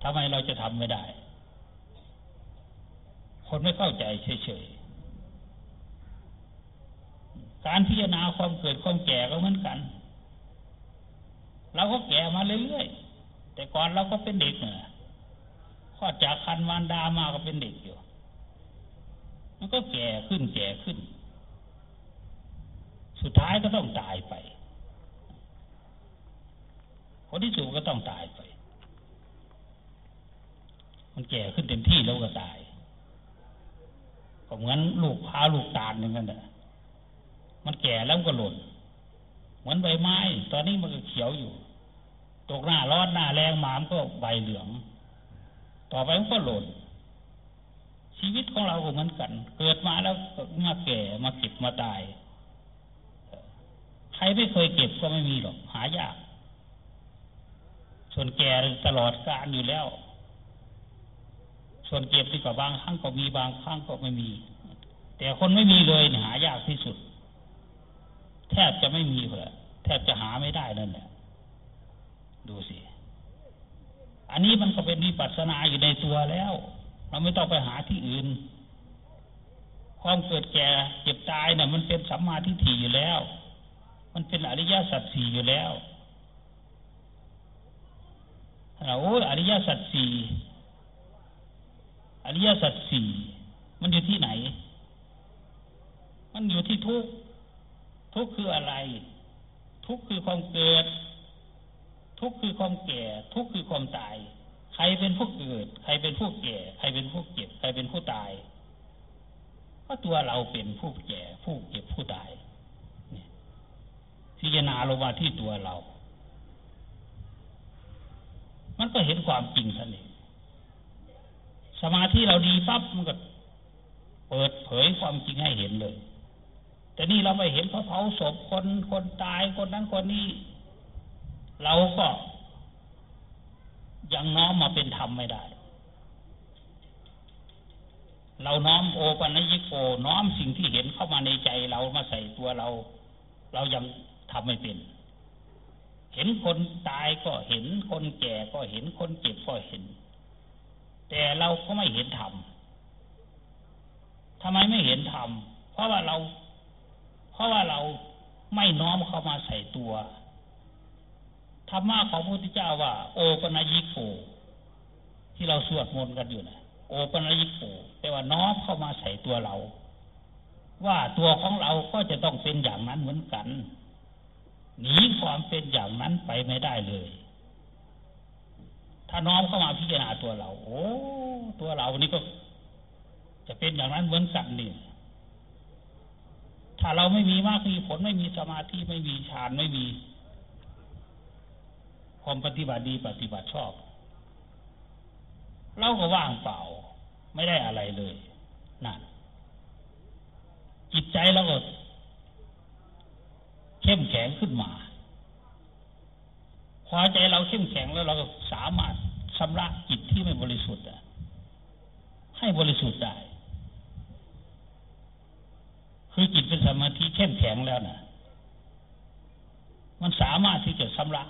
ทำไมเราจะทำไม่ได้ คนไม่เข้าใจเฉยๆ การพิจารณาความเกิดความแก่ก็เหมือนกัน เราก็แก่มาเรื่อยๆ แต่ก่อนเราก็เป็นเด็กเนี่ยขอจากคันวานดามาก็เป็นเด็กอยู่ มันก็แก่ขึ้นแก่ขึ้น สุดท้ายก็ต้องตายไป คนที่สูงก็ต้องตายไป มันแก่ขึ้นเต็มที่แล้วก็ตายก็เหมือนลูกพาลูกตาลอย่งนั้นะมันแก่แล้วก็หล่น เหมือนใบไม้ ตอนนี้มันก็เขียวอยู่ ตกหน้าร้อนหน้าแรงหมามก็ใบเหลือง ต่อไปมันก็หล่นชีวิตของเราก็เหมือนกัน เกิดมาแล้วมาแก่มาเก็บมาตาย รไม่เคยเก็บก็ไม่มีหรอก หายาก ส่วนแก่ตลอดการอยู่แล้ว ส่วนเก็บที่กับบางครั้งก็มีบางครั้งก็ไม่มี แต่คนไม่มีเลยหายากที่สุด แทบจะไม่มีเลยแทบจะหาไม่ได้นั่นแหละดูสิ อันนี้มันก็เป็นวิปัสสนาอยู่ในตัวแล้ว เราไม่ต้องไปหาที่อื่น ความเกิดแก่เจ็บตายเนี่ยมันเป็นสัมมาทิฏฐิอยู่แล้ว มันเป็นอริยสัจสี่อยู่แล้วเราโอ้อริยสัจสี่อริยสัจสี่มันอยู่ที่ไหน มันอยู่ที่ทุกทุกคืออะไร ทุกคือความเกิด ทุกคือความแก่ ทุกคือความตาย ใครเป็นผู้เกิด ใครเป็นผู้แก่ ใครเป็นผู้เก็บ ใครเป็นผู้ตาย ก็ตัวเราเป็นผู้แก่ ผู้เก็บผู้ตาย พิจารณาลงมาที่ตัวเรา มันก็เห็นความจริงท่านเองสมาธิเราดีปั๊บมันก็เปิดเผยความจริงให้เห็นเลย แต่นี่เราไม่เห็นเพราะเผาศพคนคนตายคนนั้นคนนี้ เราก็ยังน้อมมาเป็นธรรมไม่ได้ เราน้อมโอปัญญิโกน้อมสิ่งที่เห็นเข้ามาในใจเรามาใส่ตัวเรา เรายัง ทำไม่เป็น เห็นคนตายก็เห็น คนแก่ก็เห็นคนเจ็บก็เห็น แต่เราก็ไม่เห็นธรรมทำไมไม่เห็นธรรมเพราะว่าเรา เพราะว่าเราไม่น้อมเข้ามาใส่ตัวธรรมะของพระพุทธเจ้าว่า โอปนายิโกที่เราสวดมนต์กันอยู่นะโอปนายิโกแปลว่าน้อมเข้ามาใส่ตัวเรา ว่าตัวของเราก็จะต้องเป็นอย่างนั้นเหมือนกัน หนีความเป็นอย่างนั้นไปไม่ได้เลย ถ้าน้อมเข้ามาพิจารณาตัวเรา โอ้ ตัวเรานี่ก็ จะเป็นอย่างนั้นเหมือนกันนี่ถ้าเราไม่มีมากมีผลไม่มีสมาธิไม่มีฌานไม่มีความปฏิบัติดีปฏิบัติชอบ เราก็ว่างเปล่า ไม่ได้อะไรเลยนั่นจิตใจเราก็ เข้มแข็งขึ้นมาพอใจเราเข้มแข็งแล้วเราก็สามารถชำระจิตที่ไม่บริสุทธิ์ให้บริสุทธิ์ได้คือจิตเป็นสมาธิเข้มแข็งแล้วนะมันสามารถที่จะชำระ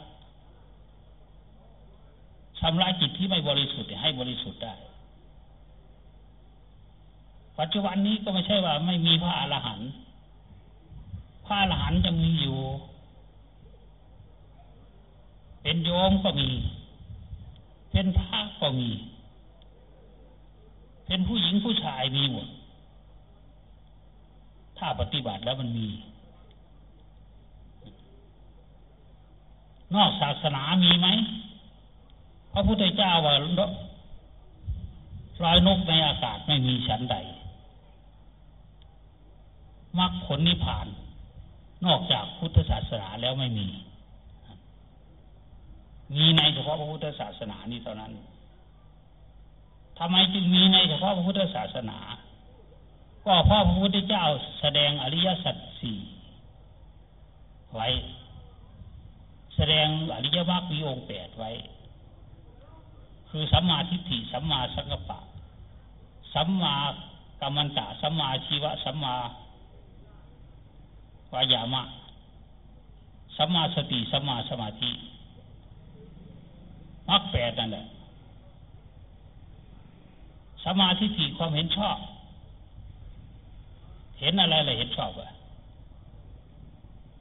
ชำระจิตที่ไม่บริสุทธิ์ให้บริสุทธิ์ได้ ปัจจุบันนี้ก็ไม่ใช่ว่าไม่มีพระอรหันต์ ระอรหันต์ยังมีอยู่ เป็นโยมก็มี เป็นพระก็มี เป็นผู้หญิงผู้ชายมีหมด ถ้าปฏิบัติแล้วมันมี นอกศาสนามีไหมพระพุทธเจ้าว่าลอยนกในอากาศไม่มีชั้นใดมรรคผลนิพพาน นอกจากพุทธศาสนาแล้วไม่มี มีในเฉพาะพระพุทธศาสนานี้เท่านั้นทำไมจึงมีในเฉพาะพระพุทธศาสนา ก็เพราะพระพุทธเจ้าแสดงอริยสัจสี่ไว้ แสดงอริยมรรคมีองค์แปดไว้ คือสัมมาทิฏฐิสัมมาสังกัปปะ สัมมากัมมันตะสัมมาชีวะสัมมา วายามะสัมมาสติสัมมาสมาธิมรรคแปดนั่นแหละสมาธิถี่ความเห็นชอบ เห็นอะไรเลยเห็นชอบอะ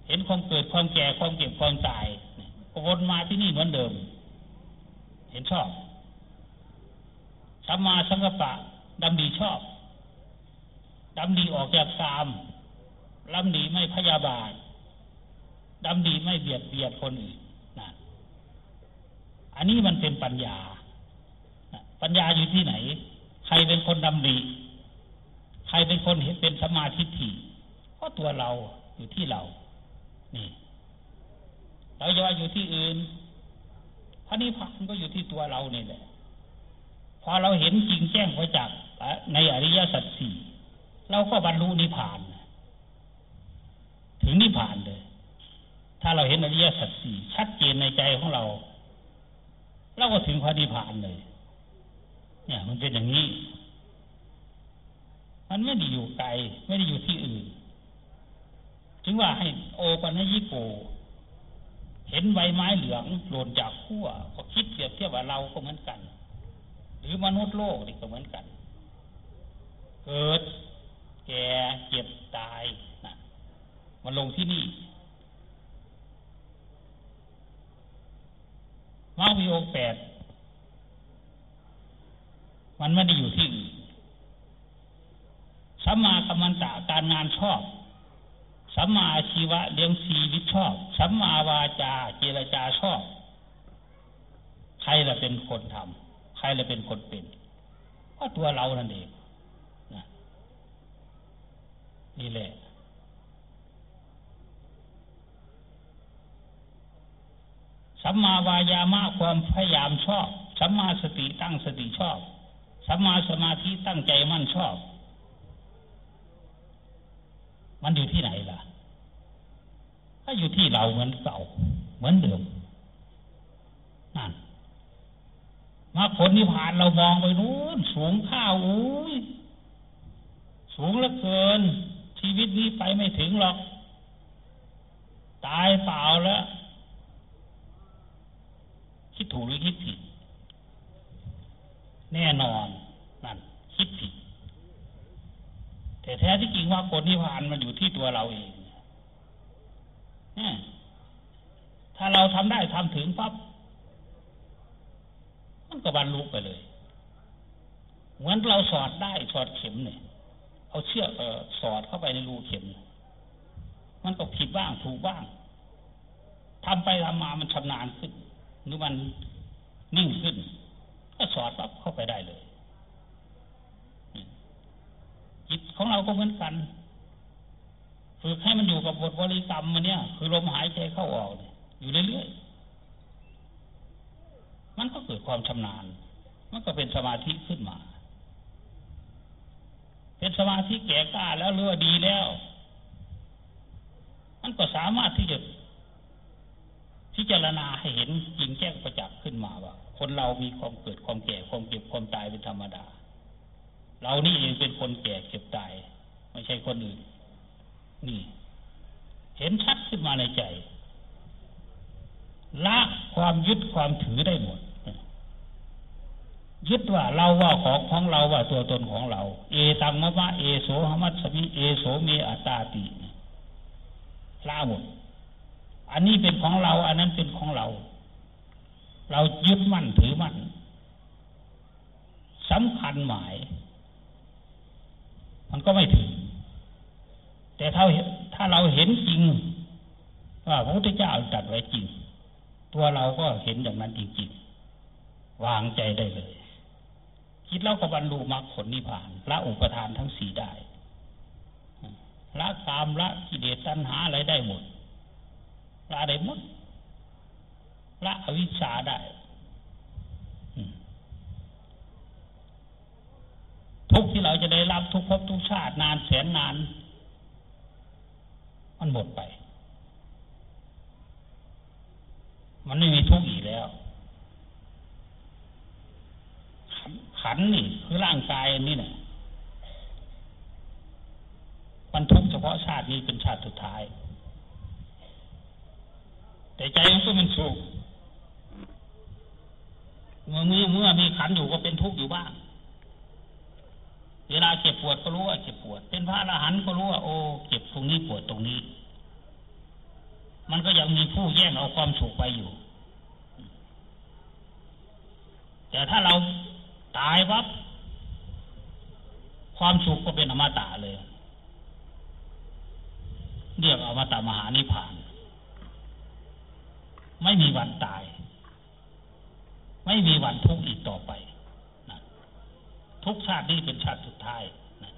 เห็นความเกิดความแก่ความเก็บความตายวนมาที่นี่เหมือนเดิม เห็นชอบสัมมาสังกปะดำดีชอบดำดีออกจากกาม ดำดีไม่พยาบาทดำดีไม่เบียดเบียดคนอื่นนะอันนี้มันเป็นปัญญา ปัญญาอยู่ที่ไหน ใครเป็นคนดำริใครเป็นคนเห็นเป็นสมาธิฐิเพราะตัวเราอยู่ที่เรา นี่ เราจะว่าอยู่ที่อื่นพระนิพพานก็อยู่ที่ตัวเราเนี่ยแหละ พอเราเห็นจริงแจ้งไปจากในอริยสัจสี่เราก็บรรลุนิพพาน ถึงนิพพานเลย ถ้าเราเห็นอริยสัจสี่ชัดเจนในใจของเรา เราก็ถึงพระนิพพานเลย เนี่ย มันเป็นอย่างนี้ มันไม่ได้อยู่ไกล ไม่ได้อยู่ที่อื่น ถึงว่าให้โอปัญญิโกเห็นใบไม้เหลืองหล่นจากขั้วก็คิดเปรียบเทียบว่าเราก็เหมือนกัน หรือมนุษย์โลกนี่ก็เหมือนกัน เกิด แก่เจ็บตาย มันลงที่นี่มาวิโอแปด มันไม่ได้อยู่ที่อื่นสัมมากัมมันตะการงานชอบ สัมมาชีวะเลี้ยงชีวิตชอบ สัมมาวาจาเจรจาชอบ ใครละเป็นคนทำใครละเป็นคนเป็นก็ตัวเรานั่นเองนี่แหละ สัมมาวายามะความพยายามชอบ สัมมาสติตั้งสติชอบ สัมมาสมาธิตั้งใจมั่นชอบ มันอยู่ที่ไหนล่ะ ถ้าอยู่ที่เราเหมือนเก่า เหมือนเดิมนั่นมาผลนิพพานเรามองไปนู้นสูงข้าวอุ้ยสูงเหลือเกิน ชีวิตนี้ไปไม่ถึงหรอก ตายเปล่าแล้ว คิดถูกหรือคิดผิด แน่นอนนั่นคิดผิด แต่แท้ที่จริงว่าผลนิพพานมันอยู่ที่ตัวเราเองถ้าเราทำได้ทำถึงปั๊บมันก็บรรลุไปเลย เหมือนเราสอดได้สอดเข็มเนี่ย เอาเชือกสอดเข้าไปในรูเข็ม มันก็ผิดบ้างถูกบ้างทำไปทำมามันชำนาญขึ้น หรือมันนิ่งขึ้น ก็สอดปั๊บเข้าไปได้เลย จิตของเราก็เหมือนกันฝึกให้มันอยู่กับบทบริกรรมมันเนี่ย คือลมหายใจเข้าออกเนี่ยอยู่เรื่อยๆมันก็เกิดความชำนาญ มันก็เป็นสมาธิขึ้นมา เป็นสมาธิแก่กล้าแล้วเรือว่าดีแล้ว มันก็สามารถที่จะ พิจารณาให้เห็นจริงแจ้งประจักษ์ขึ้นมาว่า คนเรามีความเกิดความแก่ความเก็บความตายเป็นธรรมดา เรานี่เองเป็นคนแก่เก็บตาย ไม่ใช่คนอื่น นี่ เห็นชัดขึ้นมาในใจละความยึดความถือได้หมด ยึดว่าเราว่าของของเราว่าตัวตนของเรา เอตังมะมะเอโสหมัสมิเอโสเมอัตตาติละหมด อันนี้เป็นของเรา อันนั้นเป็นของเรา เรายึดมั่นถือมั่นสำคัญหมาย มันก็ไม่ถึง แต่ถ้าถ้าเราเห็นจริงว่าพระพุทธเจ้าตรัสไว้จริง ตัวเราก็เห็นอย่างนั้นจริงๆวางใจได้เลย คิดแล้วก็บรรลุมรรคผลนิพพานละอุปทานทั้งสี่ได้ละกามละกิเลสตัณหาอะไรได้หมด ละได้หมดละอวิชชาได้ทุกที่เราจะได้รับทุกภพทุกชาตินานแสนนาน มันหมดไป มันไม่มีทุกข์อีกแล้ว ขันนี่คือร่างกายนี่เนี่ยมันทุกข์เฉพาะชาตินี้เป็นชาติสุดท้าย แต่ใจมันก็เป็นสุขเมื่อเมื่อเมื่อมีขันอยู่ก็เป็นทุกข์อยู่บ้าง เวลาเจ็บปวดก็รู้ว่าเจ็บปวด เป็นพระอรหันต์ก็รู้ว่าโอ้เจ็บตรงนี้ปวดตรงนี้ มันก็ยังมีผู้แย่งเอาความสุขไปอยู่ แต่ถ้าเราตายปั๊บความสุขก็เป็นอมตะเลย เรียกอมตะมหานิพพาน ไม่มีวันตาย ไม่มีวันทุกข์อีกต่อไปนะทุกชาตินี้เป็นชาติสุดท้ายนะ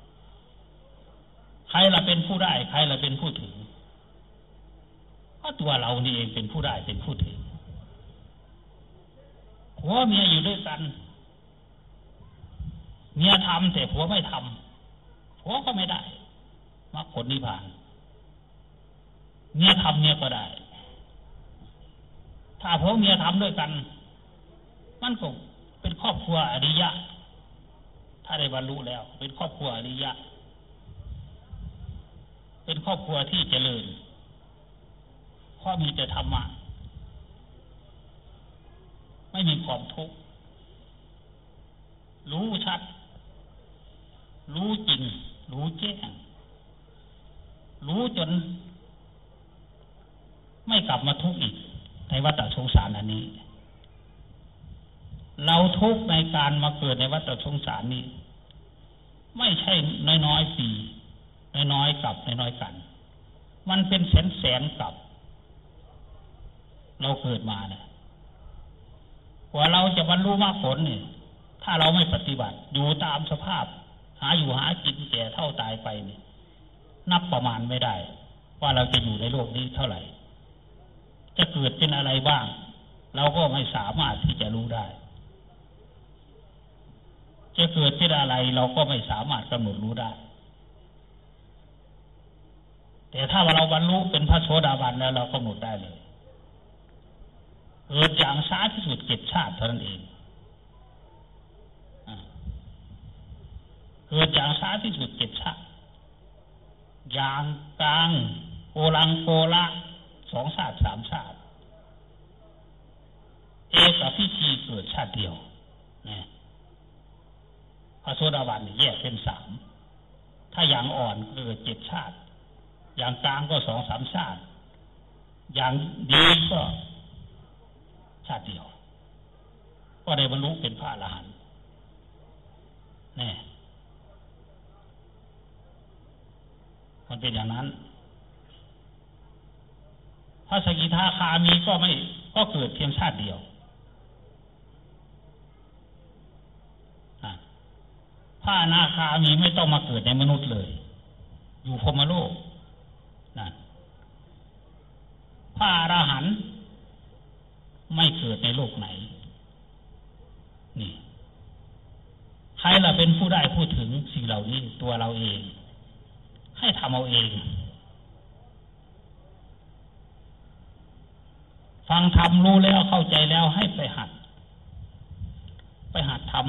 ใครละเป็นผู้ได้ ใครละเป็นผู้ถึงก็ตัวเรานี่เองเป็นผู้ได้เป็นผู้ถึงผัวเมียอยู่ด้วยกันเมียทำแต่ผัวไม่ทำผัวก็ไม่ได้มรรคผลนิพพานเมียทำเมียก็ได้ ถ้าผัวเมียทำด้วยกัน มันก็เป็นครอบครัวอริยะ ถ้าได้บรรลุแล้ว เป็นครอบครัวอริยะ เป็นครอบครัวที่เจริญเพราะมีแต่ธรรมะไม่มีความทุกข์รู้ชัด รู้จริง รู้แจ้ง รู้จน ไม่กลับมาทุกข์อีก ในวัฏสงสารอันนี้ เราทุกในการมาเกิดในวัฏสงสารนี้ ไม่ใช่น้อยๆปีน้อยๆกับน้อยๆกัน มันเป็นแสนแสนกับ เราเกิดมาเนี่ยกว่าเราจะบรรลุมรรคผลเนี่ยถ้าเราไม่ปฏิบัติอยู่ตามสภาพ หาอยู่หากินแก่เท่าตายไปเนี่ยนับประมาณไม่ได้ ว่าเราจะอยู่ในโลกนี้เท่าไหร่ จะเกิดเป็นอะไรบ้าง เราก็ไม่สามารถที่จะรู้ได้ จะเกิดเป็นอะไรเราก็ไม่สามารถกำหนดรู้ได้ แต่ถ้าว่าเราบรรลุเป็นพระโสดาบันแล้วเรากำหนดได้เลยเกิดอย่างช้าที่สุดเจ็ดชาติเท่านั้นเองเกิดอย่างช้าที่สุดเจ็ดชาติอย่างกลางโอลังโกละ สองชาติสามชาติ เอกพิธีเกิดชาติเดียวนะพระโสดาบันแยกเป็นสาม ถ้าอย่างอ่อนเกิดเจ็ดชาติ อย่างกลางก็สองสามชาติ อย่างดีก็ชาติเดียว ก็ได้บรรลุเป็นพระอรหันต์นี่มันเป็นอย่างนั้น พระสกิทาคามีก็ไม่ก็เกิดเพียงชาติเดียวพระนาคามีไม่ต้องมาเกิดในมนุษย์เลย อยู่พรมโลกนั่นพระอรหันต์ไม่เกิดในโลกไหน นี่ ใครล่ะเป็นผู้ได้พูดถึงสิ่งเหล่านี้ตัวเราเอง ให้ทำเอาเอง ฟังธรรมรู้แล้วเข้าใจแล้วให้ไปหัด ไปหัดทำ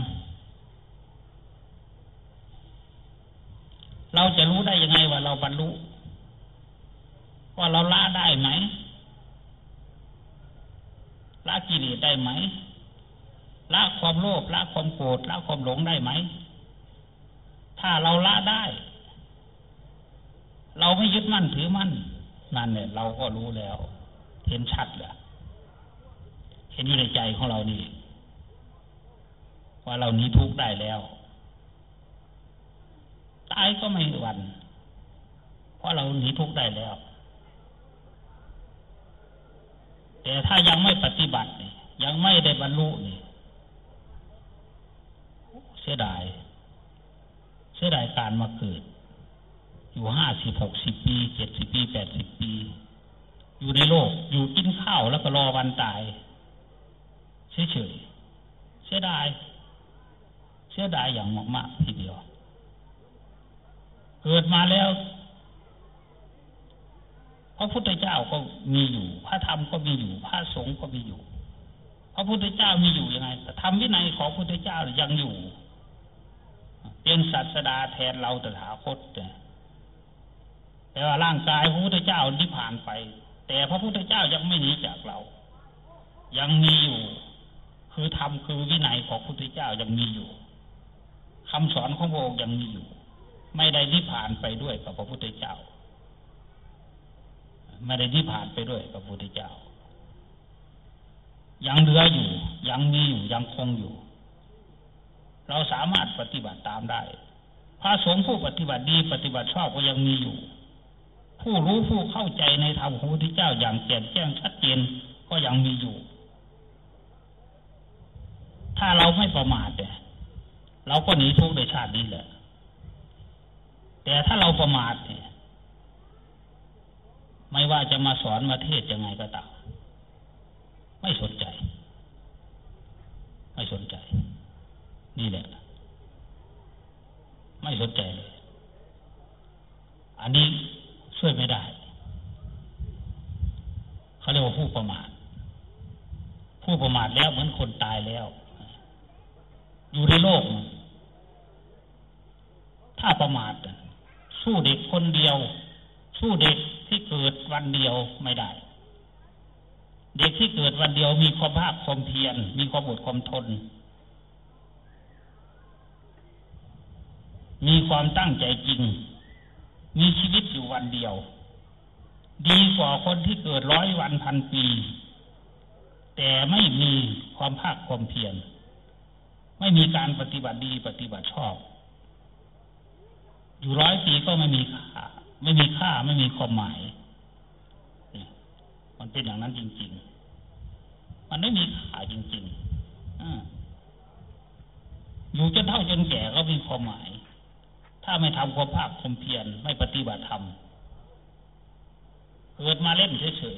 เราจะรู้ได้ยังไงว่าเราบรรลุว่าเราละได้ไหมละกิเลสได้ไหมละความโลภละความโกรธละความหลงได้ไหม ถ้าเราละได้ เราไม่ยึดมั่นถือมั่นนั่นเนี่ยเราก็รู้แล้ว เห็นชัดแล้ว เห็นอยู่ในใจของเรานี่ ว่าเรานี้ทุกข์ได้แล้ว ตายก็ไม่หวัน่นเพราะเราหนีทุกข์ได้แล้ว แต่ถ้ายังไม่ปฏิบัติ ยังไม่ได้บรรลุนี่เสียดาย เสียดายการมาเกิด อยู่ห้าสิบหกสิบปีเจ็ดสิบปีแปดสิบปี อยู่ในโลก อยู่กินข้าวแล้วก็รอวันตาย เฉยๆเสียดาย เสียดายอย่างมากๆทีเดียว เกิดมาแล้วพระพุทธเจ้าก็มีอยู่ พระธรรมก็มีอยู่ พระสงฆ์ก็มีอยู่ พระพุทธเจ้ามีอยู่ยังไงธรรมวินัยของพระพุทธเจ้ายังอยู่ เป็นศาสดาแทนเราตถาคตแต่ว่าร่างกายพระพุทธเจ้านิพพานไป แต่พระพุทธเจ้ายังไม่หนีจากเรา ยังมีอยู่ คือธรรมคือวินัยของพระพุทธเจ้ายังมีอยู่คำสอนของพระองค์ยังมีอยู่ ไม่ได้นิพพานไปด้วยกับพระพุทธเจ้า ไม่ได้นิพพานไปด้วยกับพระพุทธเจ้า ยังเหลืออยู่ ยังมีอยู่ยังคงอยู่ เราสามารถปฏิบัติตามได้พระสงฆ์ผู้ปฏิบัติดีปฏิบัติชอบก็ยังมีอยู่ ผู้รู้ผู้เข้าใจในธรรมของพระพุทธเจ้าอย่างแจ่มแจ้งชัดเจนก็ยังมีอยู่ ถ้าเราไม่ประมาทเนี่ยเราก็หนีทุกข์ในชาตินี้แหละ แต่ถ้าเราประมาทเนี่ย ไม่ว่าจะมาสอนมาเทศยังไงก็ตามไม่สนใจ ไม่สนใจ นี่แหละ ไม่สนใจเลย อันนี้ช่วยไม่ได้ เขาเรียกว่าผู้ประมาท ผู้ประมาทแล้วเหมือนคนตายแล้ว อยู่ในโลก ถ้าประมาทสู้เด็กคนเดียว สู้เด็กที่เกิดวันเดียวไม่ได้ เด็กที่เกิดวันเดียวมีความภาคความเพียรมีความอดความทน มีความตั้งใจจริง มีชีวิตอยู่วันเดียว ดีกว่าคนที่เกิดร้อยวันพันปี แต่ไม่มีความภาคความเพียร ไม่มีการปฏิบัติดีปฏิบัติชอบ อยู่ร้อยปีก็ไม่มีค่าไม่มีค่าไม่มีความหมาย มันเป็นอย่างนั้นจริง ๆ มันไม่มีค่าจริงๆอยู่จนเท่าจนแก่ก็มีความหมาย ถ้าไม่ทำความภาคความเพียรไม่ปฏิบัติธรรมเกิดมาเล่นเฉย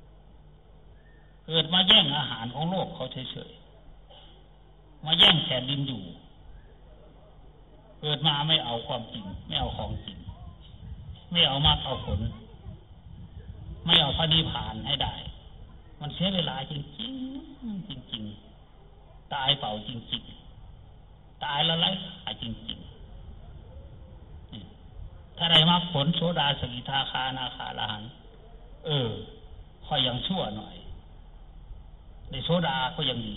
ๆเกิดมาแย่งอาหารของโลกเขาเฉยๆ มาแย่งแผ่นดินอยู่ เกิดมาไม่เอาความจริง ไม่เอาของจริง ไม่เอามาเอาผล ไม่เอาพระนิพพานให้ได้ มันเสียเวลาจริงๆจริงๆตายเปล่าจริงๆตายแล้วไร้ค่าจริงถ้าได้มาผลโสดาสกิทาคานาคาลาหันเออคอยยังชั่วหน่อย ในโสดาก็ยังดี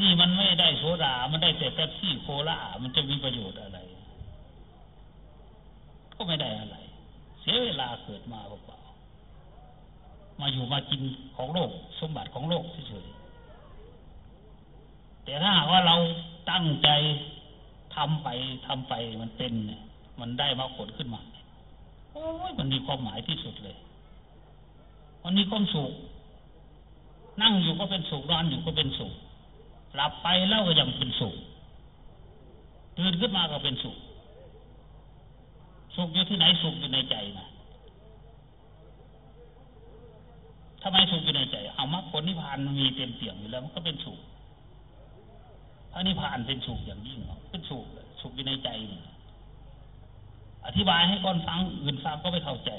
นี่มันไม่ได้โสดา มันได้แต่แป๊บซี่โคลามันจะมีประโยชน์อะไร ก็ไม่ได้อะไร เสียเวลาเกิดมาเปล่าๆมาอยู่มากินของโลก สมบัติของโลกเฉยๆแต่ถ้าหากว่าเราตั้งใจทำไปทำไปมันเป็นเนี่ยมันได้มาผลขึ้นมาโอ้ยมันมีความหมายที่สุดเลยมันมีความสุขนั่งอยู่ก็เป็นสุขนอนอยู่ก็เป็นสุข หลับไปแล้วก็ยังเป็นสุขตื่นขึ้นมาก็เป็นสุขสุขอยู่ที่ไหนสุขอยู่ในใจนะทำไมสุขอยู่ในใจ เอามรรคผลนิพพานมีเต็มเตี่ยงอยู่แล้วมันก็เป็นสุขพระนิพพานเป็นสุขอย่างยิ่งเป็นสุขสุขอยู่ในใจอธิบายให้คนฟังอื่นฟังก็ไม่เข้าใจ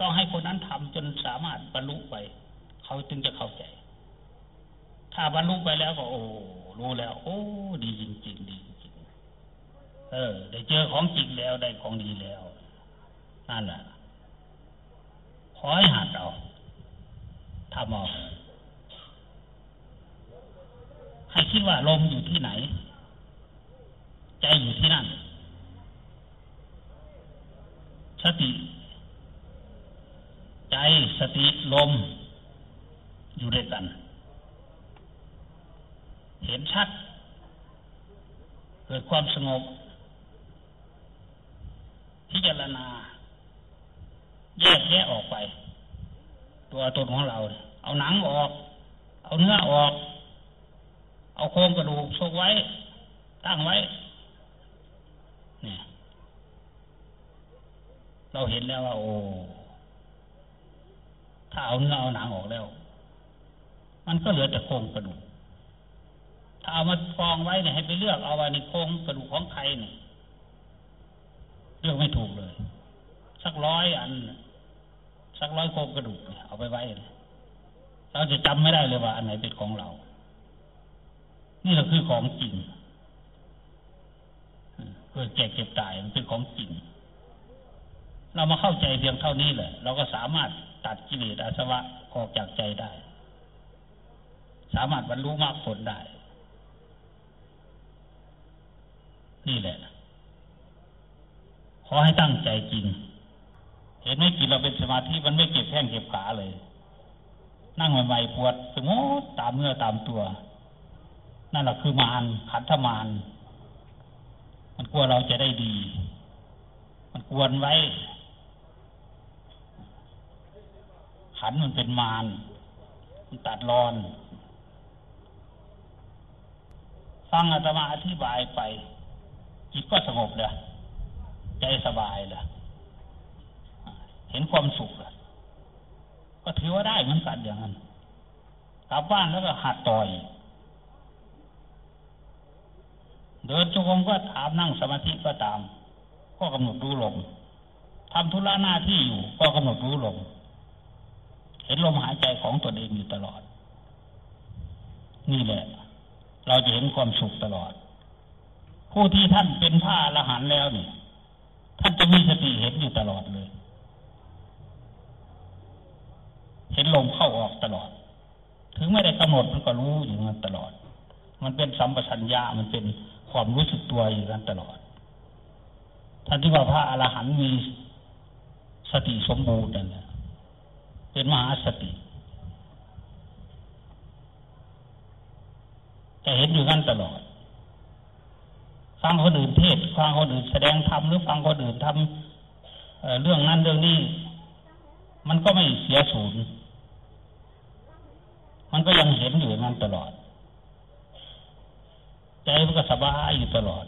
ต้องให้คนนั้นทำจนสามารถบรรลุไป เขาจึงจะเข้าใจ ถ้าบรรลุไปแล้วก็โอ้รู้แล้ว โอ้ดีจริงๆดีจริงเออ ได้เจอของจริงแล้วได้ของดีแล้วนั่นแหละขอให้หัดเอาทำเอาให้คิดว่าลมอยู่ที่ไหน ใจอยู่ที่นั่น สติ ใจสติลมอยู่ด้วยกัน เห็นชัด เกิดความสงบ พิจารณา แยกแยะออกไป ตัวตนของเรา เอาหนังออก เอาเนื้อออก เอาโครงกระดูกซกไว้ ตั้งไว้ เนี่ย เราเห็นแล้วว่า โอ้ถ้าเอาเนื้อเอาหนังออกแล้ว มันก็เหลือแต่โครงกระดูก ถ้าเอามากองไว้เนี่ยให้ไปเลือกเอาว่าในโครงกระดูกของใครเนี่ยเลือกไม่ถูกเลย สักร้อยอัน สักร้อยโครงกระดูกเนี่ยเอาไปไว้เลยเราจะจำไม่ได้เลยว่า อันไหนเป็นของเรา นี่เราคือของจริงเกิดแก่เก็บตายมันเป็นของจริงเรามาเข้าใจเพียงเท่านี้แหละ เราก็สามารถตัดกิเลสอาสวะออกจากใจได้ สามารถบรรลุมรรคผลได้ นี่แหละ ขอให้ตั้งใจจริงเห็นไหมกินเราเป็นสมาธิมันไม่เก็บแข้งเก็บขาเลย นั่งใหม่ๆปวดสมดตามเนื้อตามตัว นั่นแหละคือมารขันธมารมันกลัวเราจะได้ดี มันกวนไว้ ขันมันเป็นมารมันตัดรอนฟังอาตมาอธิบายไป จิตก็สงบเลยใจสบายเลยเห็นความสุขเลยก็ถือว่าได้เหมือนกันอย่างนั้นกลับบ้านแล้วก็หัดต่อย เดินจงกรมก็ถามนั่งสมาธิก็ตาม ก็กำหนดรู้ลมทำธุระหน้าที่อยู่ ก็กำหนดรู้ลมเห็นลมหายใจของตนเองอยู่ตลอด นี่แหละ เราจะเห็นความสุขตลอด ผู้ที่ท่านเป็นพระอรหันต์แล้วเนี่ยท่านจะมีสติเห็นอยู่ตลอดเลย เห็นลมเข้าออกตลอด ถึงไม่ได้กำหนดมันก็รู้อยู่นั้นตลอด มันเป็นสัมปชัญญะมันเป็นความรู้สึกตัวอยู่นั้นตลอด ท่านที่ว่าพระอรหันต์มีสติสมบูรณ์นั่นแหละเป็นมหาสติจะเห็นอยู่นั่นตลอด ฟังคนอื่นเทศฟังคนอื่นแสดงธรรมหรือฟังคนอื่นทำเเรื่องนั้นเรื่องนี้ มันก็ไม่เสียศูนย์มันก็ยังเห็นอยู่นั่นตลอด ใจมันก็สบายอยู่ตลอด